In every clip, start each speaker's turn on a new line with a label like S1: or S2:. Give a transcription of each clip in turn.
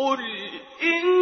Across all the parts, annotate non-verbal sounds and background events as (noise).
S1: قل إن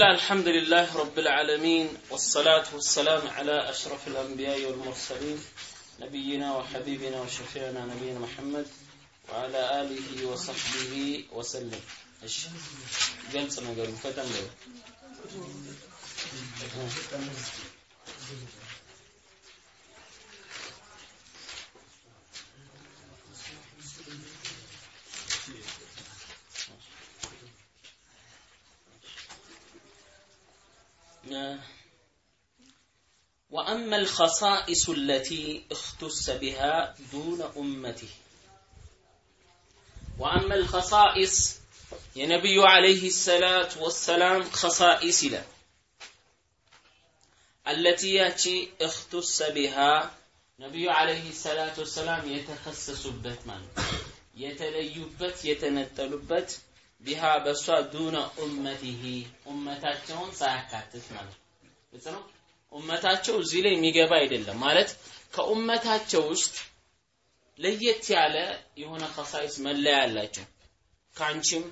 S2: الله الحمد لله رب العالمين والصلاة والسلام على أشرف الأنبياء والمرسلين نبينا وحبيبنا وشفيعنا نبينا محمد وعلى آله وصحبه وسلم. إيش؟ جلسة ما قالوا فتن الخصائص التي اختص بها دون أمته وأما الخصائص የነቢዩ ዓለይህ ሰላት ወሰላም ኸሳኢስ ይላል አለቲ ያቺ እኽቱሰ ቢሃ ነቢዩ ዓለይህ ሰላት ወሰላም የተከሰሱበት ማለት የተለዩበት የተነጠሉበት ቢሃ በእሷ ዱነ ኡመቲሂ ኡመታቸውን ሳያካትት ማለት ግልጽ ነው ኡመታቸው እዚህ ላይ የሚገባ አይደለም። ማለት ከኡመታቸው ውስጥ ለየት ያለ የሆነ ከሳይስ መለያ ያላቸው ከአንቺም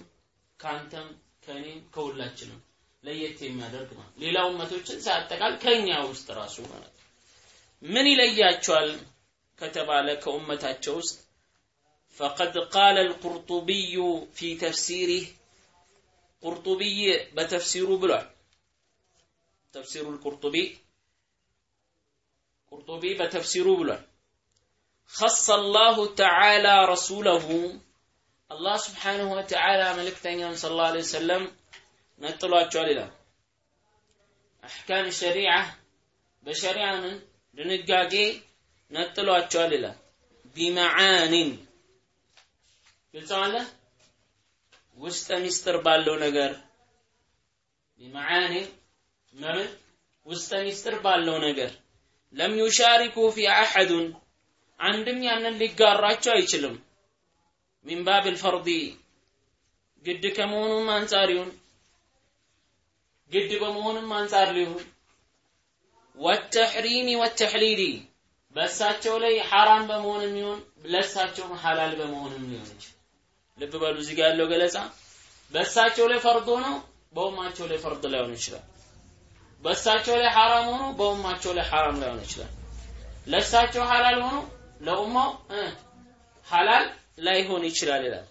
S2: ከአንተም ከእኔም ከሁላችንም ለየት የሚያደርግ ነው። ሌላ ኡመቶችን ሳያጠቃል ከእኛ ውስጥ ራሱ ማለት ምን ይለያቸዋል ከተባለ ከኡመታቸው ውስጥ ፈቀድ ቃለ አልቁርጡቢዩ ፊ ተፍሲሪህ ቁርጡቢይ በተፍሲሩ ብሏል። ተፍሲሩ አልቁርጡቢ قرطبي بتفسيره بلع خص الله تعالى رسوله አላህ ስብሓንሁ ወተዓላ መልእክተኛውን ስለ ላ ወሰለም ነጥሏቸዋል ይላል አሕካም ሸሪዓ በሸሪዓምን ድንጋጌ ነጥሏቸዋል ይላል ቢመዓኒን ግልጽ አለ ውስጠ ሚስጥር ባለው ነገር ቢመዓኒን መምን ውስጠ ሚስጥር ባለው ነገር ለም ዩሻሪኩ ፊ አሐዱን አንድም ያንን ሊጋራቸው አይችልም። ሚን ባብ ልፈርዲ ግድ ከመሆኑም አንጻር ይሁን ግድ በመሆኑም አንጻር ሊሆን ወተሕሪሚ ወተሕሊሊ በእሳቸው ላይ ሐራም በመሆንም ይሁን ለእሳቸውም ሐላል በመሆንም ሊሆን ይችላል። ልብ በሉ እዚህ ጋር ያለው ገለጻ በእሳቸው ላይ ፈርድ ሆኖ በኡማቸው ላይ ፈርድ ላይሆን ይችላል በእሳቸው ላይ ሐራም ሆኖ በኡማቸው ላይ ሐራም ላይሆን ይችላል። ለእሳቸው ሐላል ሆኖ ለኡማው ሐላል ላይሆን ይችላል ይላል።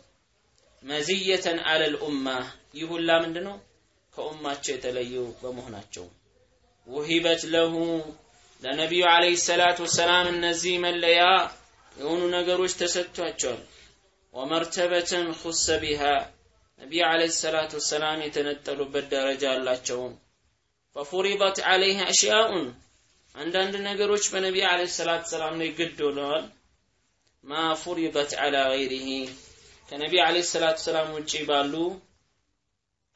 S2: መዝየተን አለል ኡማ ይህ ሁላ ምንድን ነው ከኡማቸው የተለዩ በመሆናቸው ውሂበት ለሁ ለነቢዩ አለይሂ ሰላቱ ወሰላም እነዚህ መለያ የሆኑ ነገሮች ተሰጥቷቸዋል። ወመርተበትን ኹሰ ቢሃ ነቢዩ አለይሂ ሰላቱ ወሰላም የተነጠሉበት ደረጃ አላቸው ፈፉሪበት አለይህ አሽያኡን አንዳንድ ነገሮች በነቢዩ አለይሂ ሰላቱ ወሰላም ላይ ግድ ሆነዋል። ማ ፉሪበት አላ ገይሪሂ ከነቢዩ አለይሂ ሰላቱ ወሰላም ውጪ ባሉ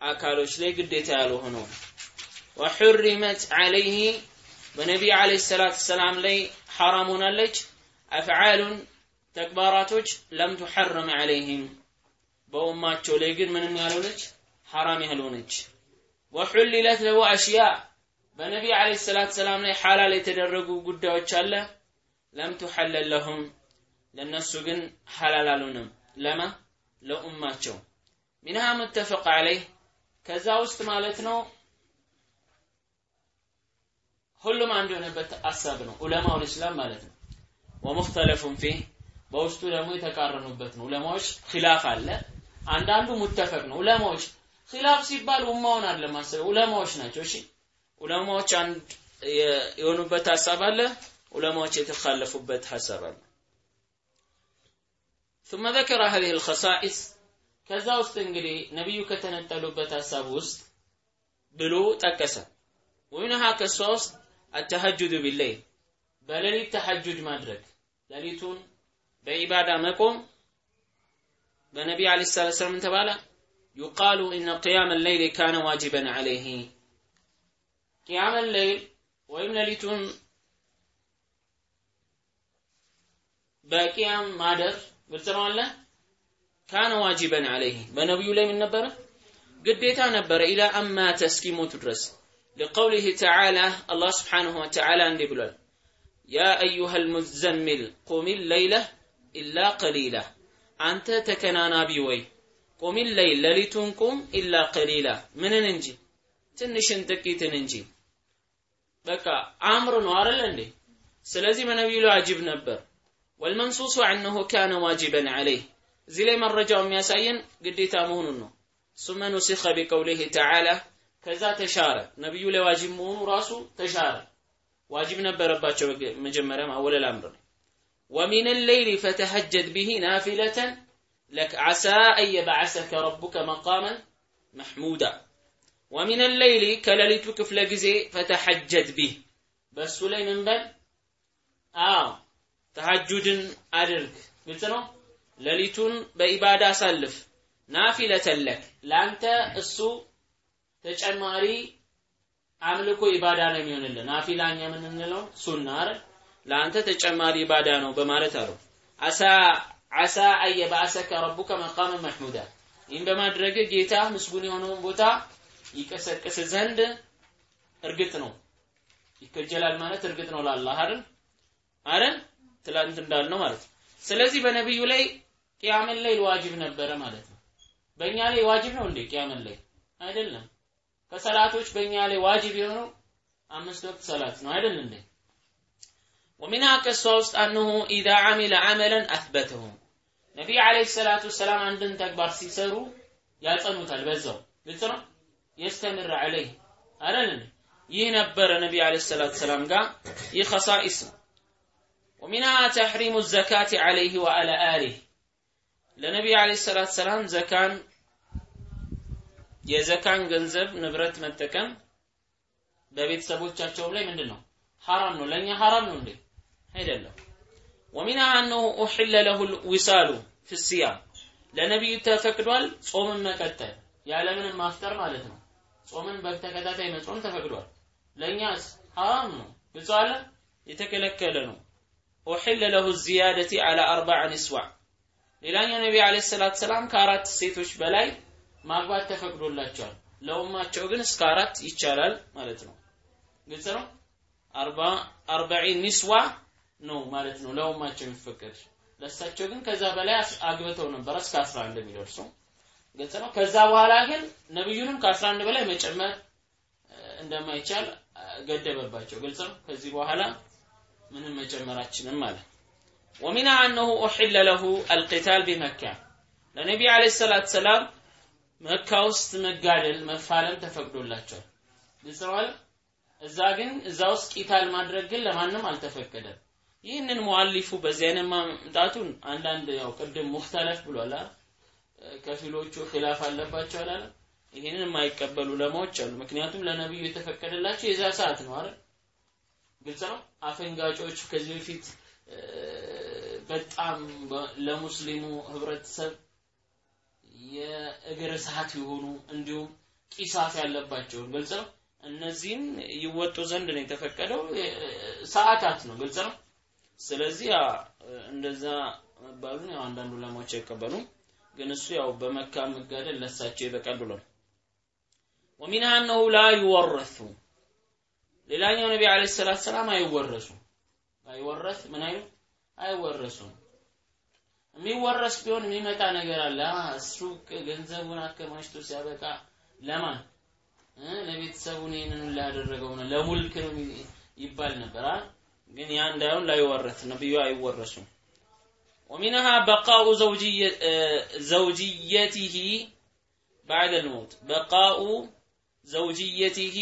S2: አካሎች ላይ ግዴታ ያልሆነው ወሑሪመት አለይህ በነቢዩ አለይሂ ሰላቱ ወሰላም ላይ ሐራም ሆናለች። አፍዓሉን ተግባራቶች ለም ቱሐረም አለይህም በኡማቸው ላይ ግን ምንም ያልሆነች ሐራም ያልሆነች ወሑሊለት ለሁ አሽያ። በነቢዩ አለይሂ ሰላቱ ወሰላም ላይ ሐላል የተደረጉ ጉዳዮች አለ። ለም ቱሐለል ለሁም ለነሱ ግን ሐላል አልሆነም። ለማ? ለኡማቸው። ሚንሃ ሙተፈቅ አለይህ ከዛ ውስጥ ማለት ነው ሁሉም አንድ የሆነበት ሀሳብ ነው። ዑለማውል እስላም ማለት ነው። ወሙክተለፉን ፊህ። በውስጡ ደግሞ የተቃረኑበት ነው። ዑለማዎች ኺላፍ አለ። አንዳንዱ ሙተፈቅ ነው። ዑለማዎች ኺላፍ ሲባል ኡማውን አለ ማሰብ ዑለማዎች ናቸው እሺ ዑለማዎች አንድ የሆኑበት ሀሳብ አለ ዑለማዎች የተካለፉበት ሀሳብ አለ ثم ذكر هذه الخصائص ከዛ ውስጥ እንግዲህ ነቢዩ ከተነጠሉበት ሀሳብ ውስጥ ብሎ ጠቀሰ ወሚንሃ ከሷ ውስጥ አተሐጁዱ ቢለይል በሌሊት ተሐጁድ ማድረግ ሌሊቱን በኢባዳ መቆም በነቢ አለ ሰላት ሰላም ተባለ ዩቃሉ ኢነ ቅያም ሌይል ካነ ዋጅበን ዐለይህ ቅያም ሌይል ወይም ሌሊቱን በቅያም ማደር ግልጽ ነው አለ ካነ ዋጅበን ዐለይህ በነቢዩ ላይ ምን ነበረ ግዴታ ነበረ ኢላ አማተ እስኪሞቱ ድረስ لقوله تعالى الله سبحانه وتعالى እንዲህ ብሏል ያ አዩሃ ልሙዘሚል ቁም ለይለህ ኢላ ቀሊላ አንተ ተከናናቢ ወይ قم الليل لليتون إلا قليلا. من ننجي؟ تنشن تكي تننجي. بكا عمر نوار لندي. سلازي من أبيلو عجب نبر. والمنصوص عنه كان واجبا عليه. زي لي من رجعهم يا سين ثم نسخ بقوله تعالى كذا تشار نبي له واجب مو راسه تشار واجب نبر رباچو مجمره اول الامر ومن الليل فتهجد به نافله لك عسى أن يبعثك ربك مقاما محمودا ومن الليل كللت كفل جزي فتحجد به بس لي من بل آه تهجد أدرك قلت له لليتون بإبادة سلف نافلة لك لأنت السوء ተጨማሪ አምልኮ ኢባዳ ነው የሚሆንልን ናፊላ እኛ የምንለው ሱና አይደል ለአንተ ተጨማሪ ኢባዳ ነው በማለት አለው አሳ አሳ አየባሰከ ረቡከ መቃመ መሕሙዳ ይህም በማድረግ ጌታ ምስጉን የሆነውን ቦታ ይቀሰቅስ ዘንድ እርግጥ ነው ይከጀላል ማለት እርግጥ ነው ለአላህ አይደል አይደል ትላንት እንዳልነው ማለት ነው ስለዚህ በነቢዩ ላይ ቂያመን ላይ ዋጅብ ነበረ ማለት ነው በእኛ ላይ ዋጅብ ነው እንዴ ቂያመን ላይ አይደለም ከሰላቶች በእኛ ላይ ዋጅብ የሆነው አምስት ወቅት ሰላት ነው አይደል እንዴ ومنها ከሷ ውስጥ أنه إذا عمل عملا أثبته ነቢይ አለይሂ ሰላቱ ሰላም አንድን ተግባር ሲሰሩ ያጸኑታል። በዛው ግልጽ ነው? የስተምር አለይ አለን ይህ ነበረ ነቢ አለ ሰላት ሰላም ጋር ይህ ከሳኢስ ነው። ወሚንሃ ተሕሪሙ ዘካት አለይህ ወአለ አሊህ። ለነቢይ አለ ሰላት ሰላም ዘካን የዘካን ገንዘብ ንብረት መጠቀም በቤተሰቦቻቸው ላይ ምንድን ነው? ሐራም ነው። ለእኛ ሐራም ነው እንዴ? አይደለም። ወሚና አነሁ ኡሕለ ለሁ ዊሳሉ ፍስያ ለነቢዩ ተፈቅዷል ጾምን መቀጠል ያለምንም ማፍጠር ማለት ነው። ጾምን በተከታታይ መጾም ተፈቅዷል። ለእኛስ ሐራም ነው? ግልጽ አለ? የተከለከለ ነው። ኡሕለ ለሁ ዚያደቲ አላ አርባዕ ንስዋ ሌላኛው ነቢ አለይሂ ሰላቱ ሰላም ከአራት ሴቶች በላይ ማግባት ተፈቅዶላቸዋል። ለኡማቸው ግን እስከ አራት ይቻላል ማለት ነው። ግልጽ ነው? አርባ አርባዒን ኒስዋ ነው ማለት ነው ለኡማቸው የሚፈቀድ ለእሳቸው ግን ከዛ በላይ አግብተው ነበር እስከ 11 የሚደርሱ ግልጽ ነው ከዛ በኋላ ግን ነብዩንም ከ11 በላይ መጨመር እንደማይቻል ገደበባቸው ግልጽ ነው ከዚህ በኋላ ምንም መጨመራችንም ማለት ومنها أنه أحل له القتال بمكة ለነቢ አለይሂ ሰላቱ ሰላም መካ ውስጥ መጋደል መፋለም ተፈቅዶላቸዋል ግልጽ ነው እዛ ግን እዛ ውስጥ ቂታል ማድረግ ግን ለማንም አልተፈቀደም ይህንን ሙአሊፉ በዚህ አይነት ማምጣቱን አንዳንድ ያው ቅድም ሙክተለፍ ብሏል ከፊሎቹ ኺላፍ አለባቸው አላለ ይህንን የማይቀበሉ ለማዎች አሉ። ምክንያቱም ለነብዩ የተፈቀደላቸው የዛ ሰዓት ነው አይደል? ግልጽ ነው? አፈንጋጮች ከዚህ በፊት በጣም ለሙስሊሙ ህብረተሰብ የእግር እሳት የሆኑ እንዲሁም ቂሳት ያለባቸውን ግልጽ ነው? እነዚህም ይወጡ ዘንድ ነው የተፈቀደው? ሰዓታት ነው። ግልጽ ነው ስለዚህ እንደዛ መባሉን ያው አንዳንድ ዑለማዎች አይቀበሉም ግን እሱ ያው በመካ መጋደል ለሳቸው ይበቃል ብሎ ነው ومنها أنه لا يورث ሌላኛው ነቢ አለይሂ ሰላቱ ሰላም አይወረሱ አይወረስ ምን አይሉ አይወረሱም የሚወረስ ቢሆን የሚመጣ ነገር አለ እሱ ገንዘቡን አከማችቶ ሲያበቃ ለማን ለቤተሰቡን ይህንን ላያደረገው ነው ለሙልክ ነው ይባል ነበር ግን ያ እንዳይሆን ላይወረስ ነብዩ አይወረሱም። ወሚንሃ በቃኡ ዘውጅየትህ ባዕደ ልሞት በቃኡ ዘውጅየትህ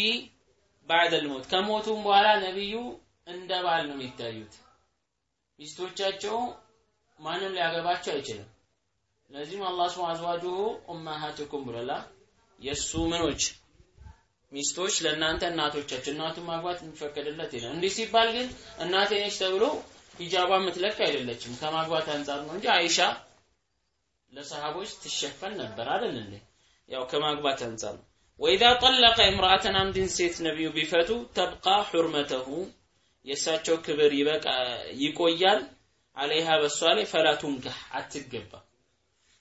S2: ባዕደ ልሞት ከሞቱም በኋላ ነቢዩ እንደ ባል ነው የሚታዩት። ሚስቶቻቸው ማንም ሊያገባቸው አይችልም። ለዚህም አላህ ስብሐ ወተዓላ ኡማሃቱኩም ብለላ የሱ ምኖች ሚስቶች ለእናንተ እናቶቻችሁ እናቱን ማግባት የሚፈቀድለት የለም። እንዲህ ሲባል ግን እናቴ ነች ተብሎ ሂጃቧ የምትለቅ አይደለችም። ከማግባት አንጻር ነው እንጂ አይሻ ለሰሃቦች ትሸፈን ነበር አይደል እንዴ? ያው ከማግባት አንጻር ነው። ወኢዛ ጠለቀ እምራአተን አንድን ሴት ነቢዩ ቢፈቱ ተብቃ ሑርመተሁ የእሳቸው ክብር ይበቃ ይቆያል። አለይሃ በሷ ላይ ፈላ ቱንካህ አትገባ።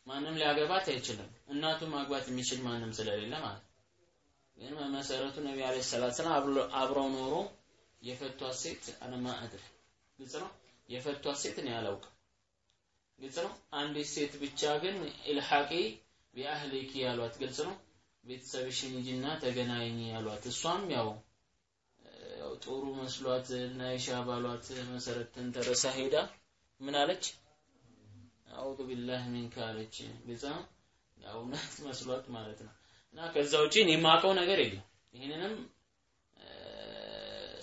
S2: ማንም ሊያገባት አይችልም። እናቱን ማግባት የሚችል ማንም ስለሌለ ማለት ግን በመሰረቱ ነቢ አለይሂ ሰላቱ ሰላም አብረው ኖሮ የፈቷት ሴት አድር ግልጽ ነው። የፈቷት ሴት እኔ አላውቅም። ግልጽ ነው። አንዲት ሴት ብቻ ግን ኢልሐቂ ቢአህሊኪ ያሏት ግልጽ ነው። ቤተሰብሽን ሂጂና ተገናኝ ያሏት እሷም ያው ጥሩ መስሏት እና አይሻ ባሏት መሰረት ተንተረሳ ሄዳ ምን አለች? አውዙ ቢላህ ሚንካ አለች። ግልጽ ነው። ያው እውነት መስሏት ማለት ነው። እና ከዛ ውጪ እኔ የማውቀው ነገር የለም። ይህንንም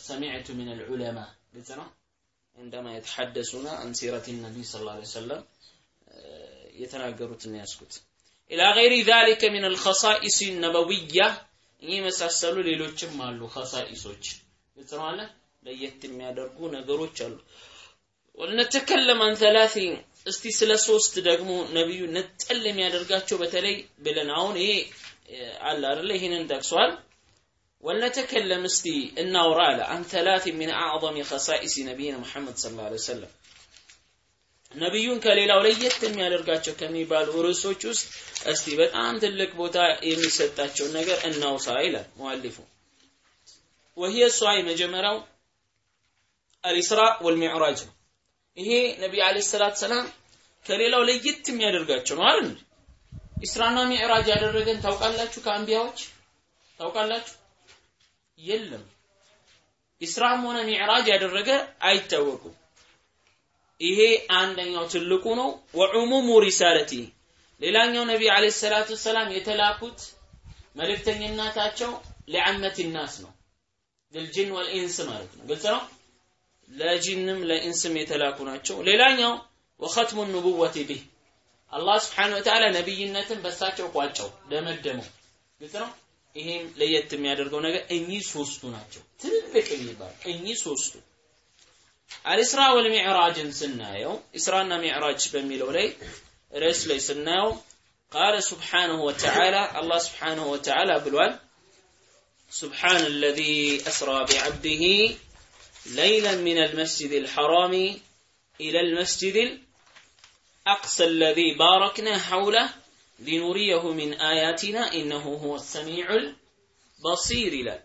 S2: ሰሚዕቱ ምን ልዑለማ ግልጽ ነው። እንደማ የተሐደሱና አንሲረት ነቢይ ስ ላ ሰለም የተናገሩትን ያስኩት ኢላ ገይሪ ዛሊከ ምን አልኸሳኢስ ነበውያ ይህ የመሳሰሉ ሌሎችም አሉ ኸሳኢሶች ግልጽ ነው ለየት የሚያደርጉ ነገሮች አሉ ወልነተከለም አን ሰላሲ እስቲ ስለ ሶስት ደግሞ ነቢዩ ነጠል የሚያደርጋቸው በተለይ ብለን አሁን ይሄ አለ አይደለ ይሄንን ጠቅሷል ولنتكلم استي እናውራ አለ عن ثلاث من أعظم خصائص نبينا محمد صلى الله عليه وسلم ነቢዩን ከሌላው ለየት የሚያደርጋቸው ከሚባሉ ርዕሶች ውስጥ እስቲ በጣም ትልቅ ቦታ የሚሰጣቸውን ነገር እናውሳ ይላል ሙአሊፉ وهي እሷ የመጀመሪያው الإسراء والمعراج ነው ይሄ ነቢይ አለይሂ ሰላቱ ሰላም ከሌላው ለየት የሚያደርጋቸው ነው አይደል ኢስራና ሚዕራጅ ያደረገን ታውቃላችሁ? ከአንቢያዎች? ታውቃላችሁ? የለም። ኢስራም ሆነ ሚዕራጅ ያደረገ አይታወቁም። ይሄ አንደኛው ትልቁ ነው። ወዑሙሙ ሪሳለቲ። ሌላኛው ነቢይ አለይሂ ሰላቱ ሰላም የተላኩት መልእክተኝነታቸው ለዓመት ናስ ነው። ልልጅን ወልኢንስ ማለት ነው። ግልጽ ነው? ለጂንም ለኢንስም የተላኩ ናቸው። ሌላኛው ወኸትሙ ኑቡወቲ ቢህ አላህ ስብሓነሁ ወተዓላ ነቢይነትን በሳቸው ቋጨው ደመደመው ግልጽ ነው ይሄም ለየት የሚያደርገው ነገር እኚህ ሶስቱ ናቸው ትልቅ የሚባል እኚህ ሶስቱ አልኢስራ ወልሚዕራጅን ስናየው ኢስራና ሚዕራጅ በሚለው ላይ ርዕስ ላይ ስናየው ቃለ ስብሓንሁ ወተዓላ አላህ ስብሓንሁ ወተዓላ ብሏል سبحان الذي أسرى بعبده ليلا من المسجد الحرام إلى المسجد الأقصى الذي باركنا حوله لنريه من آياتنا إنه هو السميع البصير لا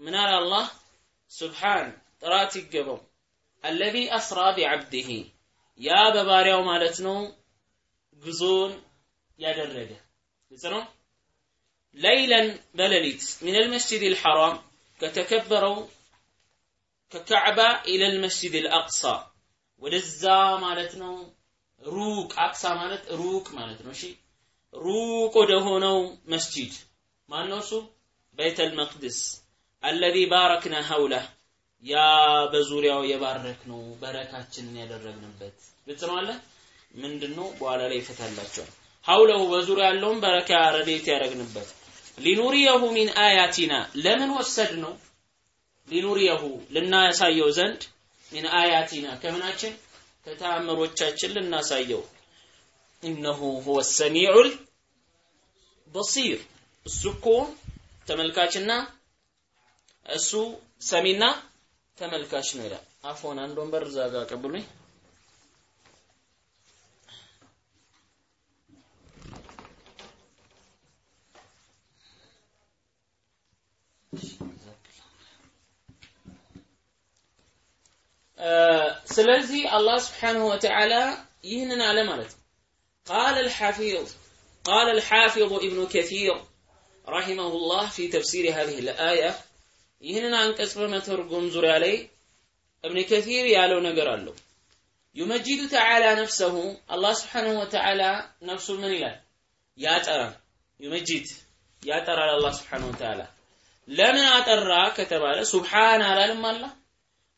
S2: من على الله؟ سبحان تراتي الجبر الذي أسرى بعبده. يا بباريو مالتنو جزون يا درجة ليلا بلليت. من المسجد الحرام كتكبروا ككعبة إلى المسجد الأقصى. ودزا ሩቅ አቅሳ ማለት ሩቅ ማለት ነው። እሺ ሩቅ ወደ ሆነው መስጂድ ማን ነው እሱ? በይተል መቅድስ አለዚ ባረክና ሐውላ። ያ በዙሪያው የባረክ ነው በረካችንን ያደረግንበት ግልጽ ነው አለ? ምንድን በኋላ ላይ ይፈታላቸዋል። ሐውለሁ በዙሪያ ያለውን በረካ ረዴት ያደረግንበት። ሊኑሪየሁ ሚን አያቲና ለምን ወሰድ ነው ሊኑሪየሁ ልናሳየው ዘንድ ሚን አያቲና ከምናችን ከተአምሮቻችን ልናሳየው። ኢነሁ ሁወ ሰሚዑል በሲር። እሱ እኮ ተመልካችና እሱ ሰሚና ተመልካች ነው ይላል። አፎን አንድ ወንበር እዛ ቀብሉኝ ስለዚህ አላህ ስብሓንሁ ወተዓላ ይህንን አለ ማለት ነው قال الحافظ قال الحافظ ابن كثير رحمه الله في تفسير هذه الآية ይህንን አንቀጽ በመተርጎም ዙሪያ ላይ እብን ከሲር ያለው ነገር አለው ዩመጂዱ ተዓላ ነፍሰሁ አላህ ስብሓንሁ ወተዓላ ነፍሱ ምን ይላል ያጠራል ዩመጂድ ያጠራል አላህ ስብሓንሁ ወተዓላ ለምን አጠራ ከተባለ ሱብሓን አላልም አላ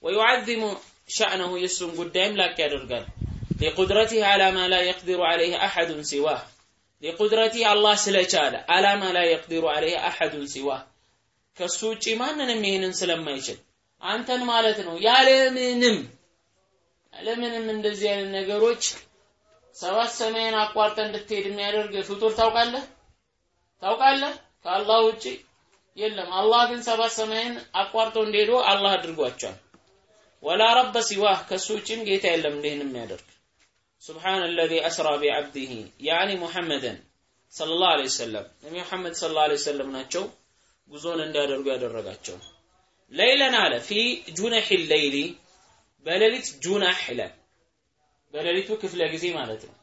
S2: ወዩዓዚሙ ሸዕነሁ የእሱን ጉዳይም ላቅ ያደርጋል። ሊቁድረቲህ አላማ ላ የቅዲሩ አለይህ አሐዱን ሲዋህ ሊቁድረቲህ አላህ ስለቻለ አላማ ማ ላ የቅዲሩ አለይህ አሐዱን ሲዋህ ከእሱ ውጪ ማንንም ይህንን ስለማይችል አንተን ማለት ነው ያለምንም ያለምንም እንደዚህ አይነት ነገሮች ሰባት ሰማይን አቋርጠ እንድትሄድ የሚያደርግ ፍጡር ታውቃለህ? ታውቃለህ? ከአላህ ውጪ የለም። አላህ ግን ሰባት ሰማይን አቋርጠው እንደሄዶ አላህ አድርጓቸዋል። ወላ ረበ ሲዋህ ከሱ ውጪም ጌታ የለም እንዲህን የሚያደርግ سبحان الذي أسرى بعبده يعني محمدا صلى الله عليه وسلم نبي محمد صلى الله عليه وسلم ናቸው ጉዞን እንዲያደርጉ ያደረጋቸው ለይለን አለ ፊ ጁነሕ ሌይሊ በሌሊት ጁናህ ይላል በሌሊቱ ክፍለ ጊዜ ማለት ነው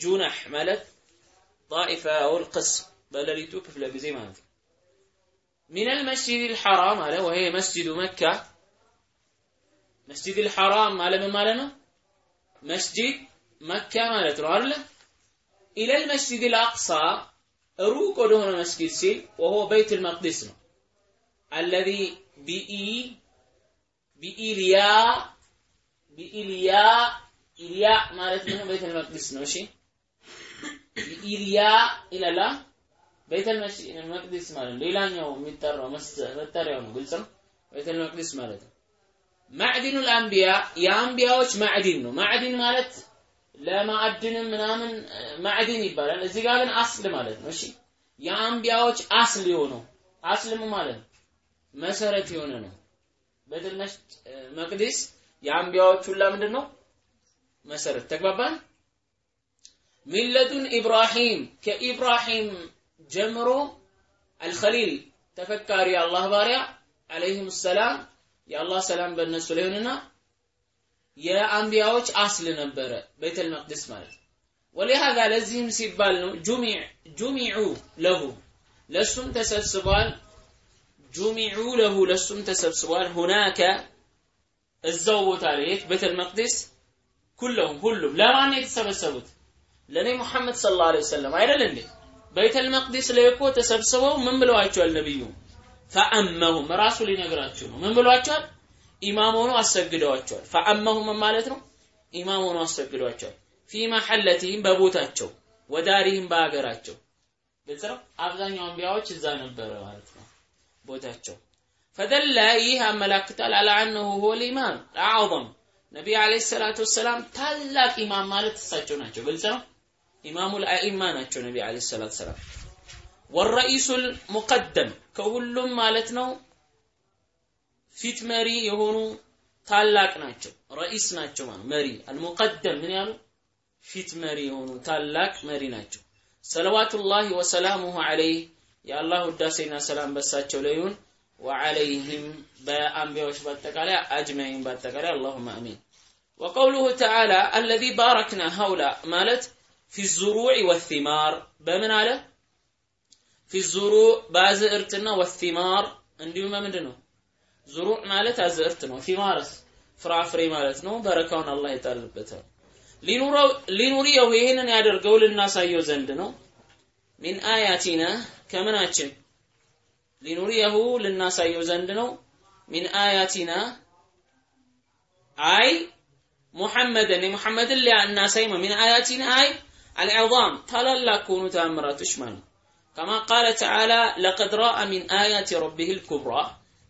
S2: ጁናህ ማለት ጣኢፋ አውል ቅስም በሌሊቱ ክፍለ ጊዜ ማለት ነው ሚን አልመስጂድ ልሐራም አለ ወሄ መስጂዱ መካ መስጂድ ልሐራም አለ ምን ማለት ነው መስጂድ መካ ማለት ነው አይደለ ኢለል መስጂድ ልአቅሳ ሩቅ ወደሆነ መስጊድ ሲል ወሆ በይት ልመቅዲስ ነው። አለዚ ቢኢ ቢኢልያ ቢኢልያ ኢልያ ማለት ነው ቤተ መቅዲስ ነው. እሺ. ኢልያ ኢላላ ቤተ መቅዲስ ማለት ሌላኛው የሚጠራው መጠሪያው ነው። ግልጽ ነው? ቤተ መቅዲስ ማለት ነው ማዕዲኑ ልአንቢያ የአንቢያዎች ማዕዲን ነው። ማዕዲን ማለት ለማዕድንም ምናምን ማዕዲን ይባላል። እዚህ ጋር ግን አስል ማለት ነው። እሺ የአንቢያዎች አስል የሆነው አስልም ማለት ነው መሰረት የሆነ ነው። ቤተል መቅዲስ የአንቢያዎች ሁላ ነው መሰረት። ተግባባን? ሚለቱን ኢብራሂም ከኢብራሂም ጀምሮ አልኸሊል ተፈካሪ የአላህ ባሪያ አለይሂም ሰላም የአላህ ሰላም በእነሱ ላይ ሆንና የአንቢያዎች አስል ነበረ ቤተል መቅደስ ማለት ወሊሃዛ ለዚህም ሲባል ነው ጁሚዑ ለሁ ለሱም ተሰብስቧል። ጁሚዑ ለሁ ለሱም ተሰብስቧል። ሁናከ እዛው ቦታ ላይ የት? ቤተል መቅደስ ኩለሁም ሁሉም ለማን ነው የተሰበሰቡት? ለኔ ሙሐመድ ሰለላሁ ዐለይሂ ወሰለም አይደል እንዴ? ቤተል መቅደስ ላይ እኮ ተሰብስበው ምን ብለዋቸዋል ነብዩ ፈአመሁም ራሱ ሊነግራቸው ነው። ምን ብሏቸዋል? ኢማም ሆኖ አሰግደዋቸዋል። ፈአመሁም ማለት ነው? ኢማም ሆኖ አሰግደዋቸዋል። ፊ መሐለቲህም በቦታቸው ወዳሪህም በሀገራቸው። ግልጽ ነው? አብዛኛው አንቢያዎች እዛ ነበረ ማለት ነው ቦታቸው። ፈደለ ይህ ያመላክታል አላ አነሁ ሁወ ልኢማም አዕظም ነቢ አለይሂ ሰላቱ ወሰላም ታላቅ ኢማም ማለት እሳቸው ናቸው። ግልጽ ነው? ኢማሙ ልአኢማ ናቸው ነቢ አለይሂ ሰላቱ ወሰላም ወረኢሱ ሙቀደም ከሁሉም ማለት ነው ፊት መሪ የሆኑ ታላቅ ናቸው ረኢስ ናቸው ማለት መሪ አልሙቀደም ምን ያሉ ፊት መሪ የሆኑ ታላቅ መሪ ናቸው ሰለዋቱላሂ ወሰላሙሁ ዐለይህ የአላህ ውዳሴና ሰላም በሳቸው ላይ ይሁን ወዐለይህም በአንቢያዎች በአጠቃላይ አጅማይን በአጠቃላይ አላሁመ አሚን وقوله تعالى الذي باركنا هؤلاء مالت في الزروع والثمار بمن على ፊዙሩ በአዝዕርትና ወሲማር። እንዲሁም በምንድ ነው ዙሩዕ ማለት አዝዕርት ነው። ፊማርስ ፍራፍሬ ማለት ነው። በረካውን አላህ ይጣልበታል። لنريه ይህንን ያደርገው ልናሳየው ዘንድ ነው። من آياتنا ከምናችን? لنريه ልናሳየው ዘንድ ነው። من آياتنا أي محمدا የሙሐመድን ሊያናሳይ ነው። من آياتنا أي العظام ታላላቅ ከሆኑ ተአምራቶች ማለት ነው። كما قال تعالى لقد رأى من آيات ربه الكبرى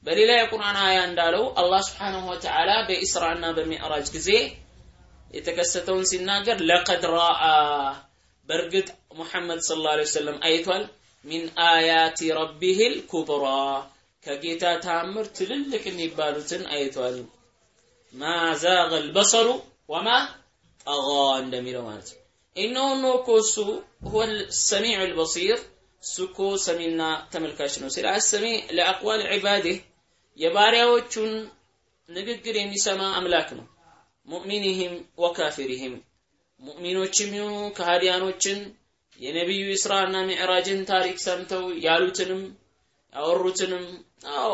S2: በሌላ የቁርአን አያ እንዳለው አላህ سبحانه وتعالى በኢስራና በሚዕራጅ ጊዜ የተከሰተውን ሲናገር ለቀድ ረአ በእርግጥ ሙሐመድ ስለ ላ ወሰለም አይቷል። ሚን አያቲ ረቢህ ልኩብራ. ከጌታ ታምር ትልልቅ የሚባሉትን አይቷል። ማ ዛገ ልበሰሩ ወማ ጠጋ እንደሚለው ማለት ነው። ነው እኮ እሱ ሁወ ሰሚዑ እሱ እኮ ሰሚና ተመልካች ነው ሲል አሰሚ ለአቅዋል ዒባድህ የባሪያዎቹን ንግግር የሚሰማ አምላክ ነው። ሙእሚኒህም ወካፊሪህም ሙእሚኖችም ይሁኑ ከሃዲያኖችን የነቢዩ ኢስራና ሚዕራጅን ታሪክ ሰምተው ያሉትንም ያወሩትንም አዎ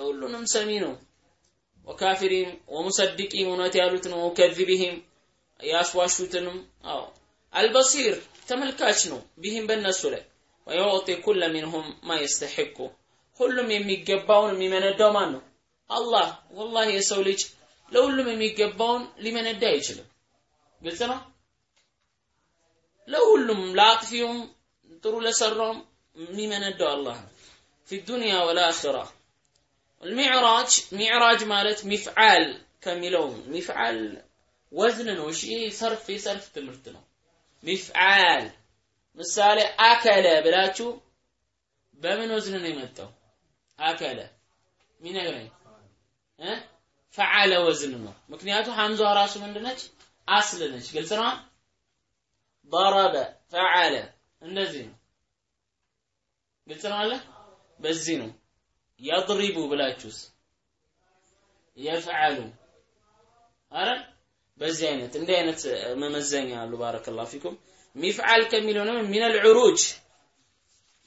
S2: ሁሉንም ሰሚ ነው። ወካፊሪም ወሙሰድቂም እውነት ያሉትን ወከዚቢህም ያስዋሹትንም አዎ አልበሲር ተመልካች ነው። ቢህም በእነሱ ላይ ወየውጢ ኩለ ሚንሁም ማ የስተሕቁ ሁሉም የሚገባውን የሚመነዳው ማን ነው? አላህ። ወላሂ የሰው ልጅ ለሁሉም የሚገባውን ሊመነዳ አይችልም። ግልጽ ነው? ለሁሉም ለአጥፊውም ጥሩ ለሰራውም የሚመነዳው አላህ ነው። ፊ ዱንያ ወልአኺራ ሚዕራጅ ሚዕራጅ ማለት ሚፍዓል ከሚለው ሚፍዓል ወዝን ነው። እሺ ሰርፍ የሰርፍ ትምህርት ነው። ሚፍዓል ምሳሌ አከለ ብላችሁ በምን ወዝን ነው የመጣው? አከለ ሚነግረኝ እ ፈዓለ ወዝን ነው። ምክንያቱም ሐምዛ ራሱ ምንድነች? አስል ነች። ግልጽ ነው። ضرب ፈዓለ እንደዚህ ነው። ግልጽ ነው አለ። በዚህ ነው የድሪቡ ብላችሁስ የፍዓሉ አረ በዚህ አይነት እንዲህ አይነት መመዘኛ አሉ። ባረከላሁ ፊኩም ሚፍዓል ከሚለው ነው ሚነል ዑሩጅ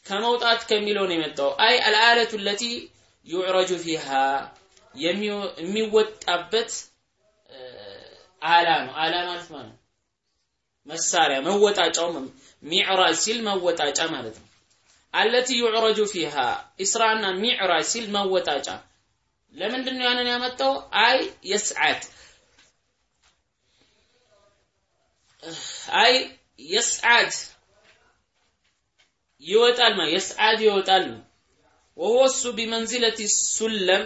S2: ከመውጣት ከሚለው ነው የመጣው። አይ አልአለቱ ለቲ ዩዕረጁ ፊሃ የሚወጣበት አላ ነው። አላ ማለት ማለት ነው መሳሪያ መወጣጫው ሚዕራጅ ሲል መወጣጫ ማለት ነው። አለቲ ዩዕረጁ ፊሃ ኢስራና ሚዕራጅ ሲል መወጣጫ ለምንድን ነው ያንን ያመጣው? አይ የስዓድ አይ የስዓድ ይወጣል ማለት የስዓድ ይወጣል ነው። ወሁወ እሱ ሱለም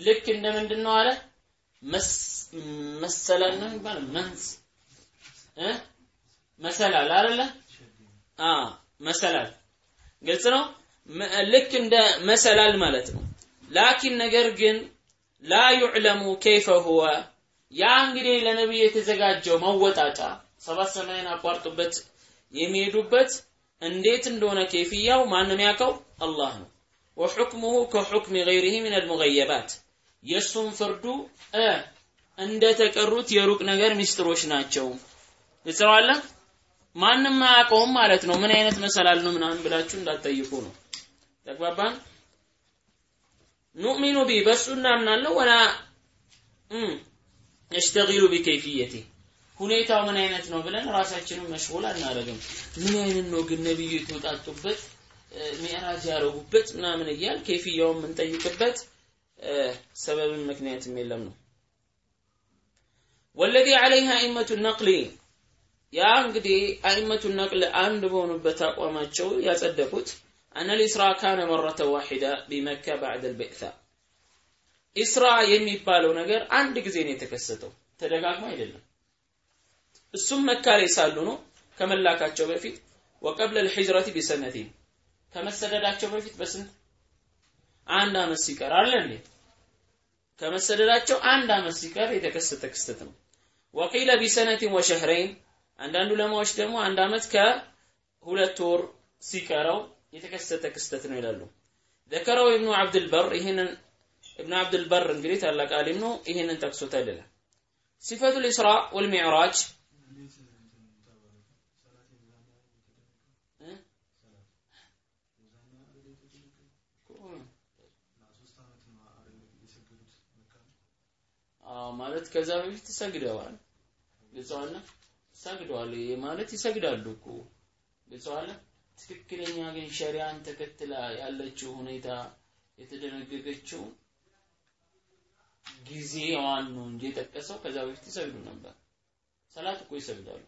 S2: ልክ እንደ ነው አለ መሰላል ነው የሚባለው መንስ እ መሰላል አይደለ? አ መሰላል ግልጽ ነው። ልክ እንደ መሰላል ማለት ነው። ላኪን ነገር ግን ላ ዩዕለሙ ከይፈ ሁወ ያ እንግዲህ ለነቢይ የተዘጋጀው መወጣጫ ሰባት ሰማይን አቋርጡበት የሚሄዱበት እንዴት እንደሆነ ኬፍያው ማንም ያውቀው አላህ ነው። ወሑክሙሁ ከሑክሚ ገይሪሂ ምን አልሙገየባት የእሱም ፍርዱ እንደተቀሩት የሩቅ ነገር ሚስጥሮች ናቸው። ግልጽዋለ ማንም አያውቀውም ማለት ነው። ምን አይነት መሰላል ነው ምናምን ብላችሁ እንዳትጠይቁ ነው። ተግባባን? نؤمن به በሱ እናምናለን። ولا نشتغل بكيفيته ሁኔታው ምን አይነት ነው ብለን ራሳችንን مشغول አናደርግም። ምን አይነት ነው ግን ነብዩ የተወጣጡበት ሚዕራጅ ያደረጉበት ምናምን እያል ከይፍያውን የምንጠይቅበት ሰበብን ምክንያትም የለም ነው። ወለዚ ዐለይሃ አኢመቱ ነቅሊ ያ እንግዲህ አኢመቱ ነቅል አንድ በሆኑበት አቋማቸው ያጸደቁት አነ ልኢስራ ካነ መረተ ዋሒዳ ቢመካ ባዕድ አልበዕታ ኢስራ የሚባለው ነገር አንድ ጊዜ ነው የተከሰተው፣ ተደጋግሞ አይደለም። እሱም መካ ላይ ሳሉ ነው ከመላካቸው በፊት። ወቀብለ ልሂጅረቲ ቢሰነቲን። ከመሰደዳቸው በፊት በስንት? አንድ አመት ሲቀር አለ እንዴ? ከመሰደዳቸው አንድ አመት ሲቀር የተከሰተ ክስተት ነው። ወቂለ ቢሰነቲን ወሸህረይን። አንዳንዱ ለማዎች ደግሞ አንድ አመት ከሁለት ወር ሲቀረው የተከሰተ ክስተት ነው ይላሉ። ذكره ابن عبد البر ይህንን ابن عبد البر እንግዲህ ታላቅ አሊም ነው። ይህንን ጠቅሶታል ይላል። ሲፈቱል ኢስራ ወልሚዕራጅ ማለት ከዛ በፊት ሰግደዋል። ግልጸዋለ ሰግደዋል ማለት ይሰግዳሉ እኮ ግልጸዋለ። ትክክለኛ ግን ሸሪያን ተከትላ ያለችው ሁኔታ የተደነገገችው ጊዜዋን ነው እንጂ የጠቀሰው ከዛ በፊት ይሰግዱ ነበር። ሰላት እኮ ይሰግዳሉ።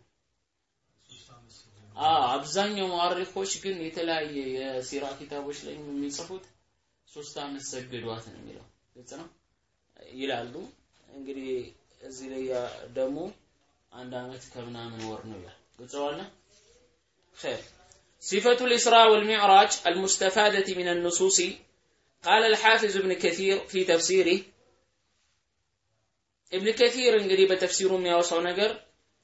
S2: አዎ አብዛኛው ሙአሪኮች ግን የተለያየ የሲራ ኪታቦች ላይ የሚጽፉት ሶስት አመት ሰግዷት ነው የሚለው ግልጽ ነው ይላሉ። እንግዲህ እዚህ ላይ ደግሞ አንድ አመት ከምናምን ወር ነው ይላል። ግልጸዋለ خير صفة الإسراء والمعراج المستفادة من النصوص قال الحافظ ابن كثير في تفسيره ابن كثير እንግዲህ በተፍሲሩ የሚያወሳው ነገር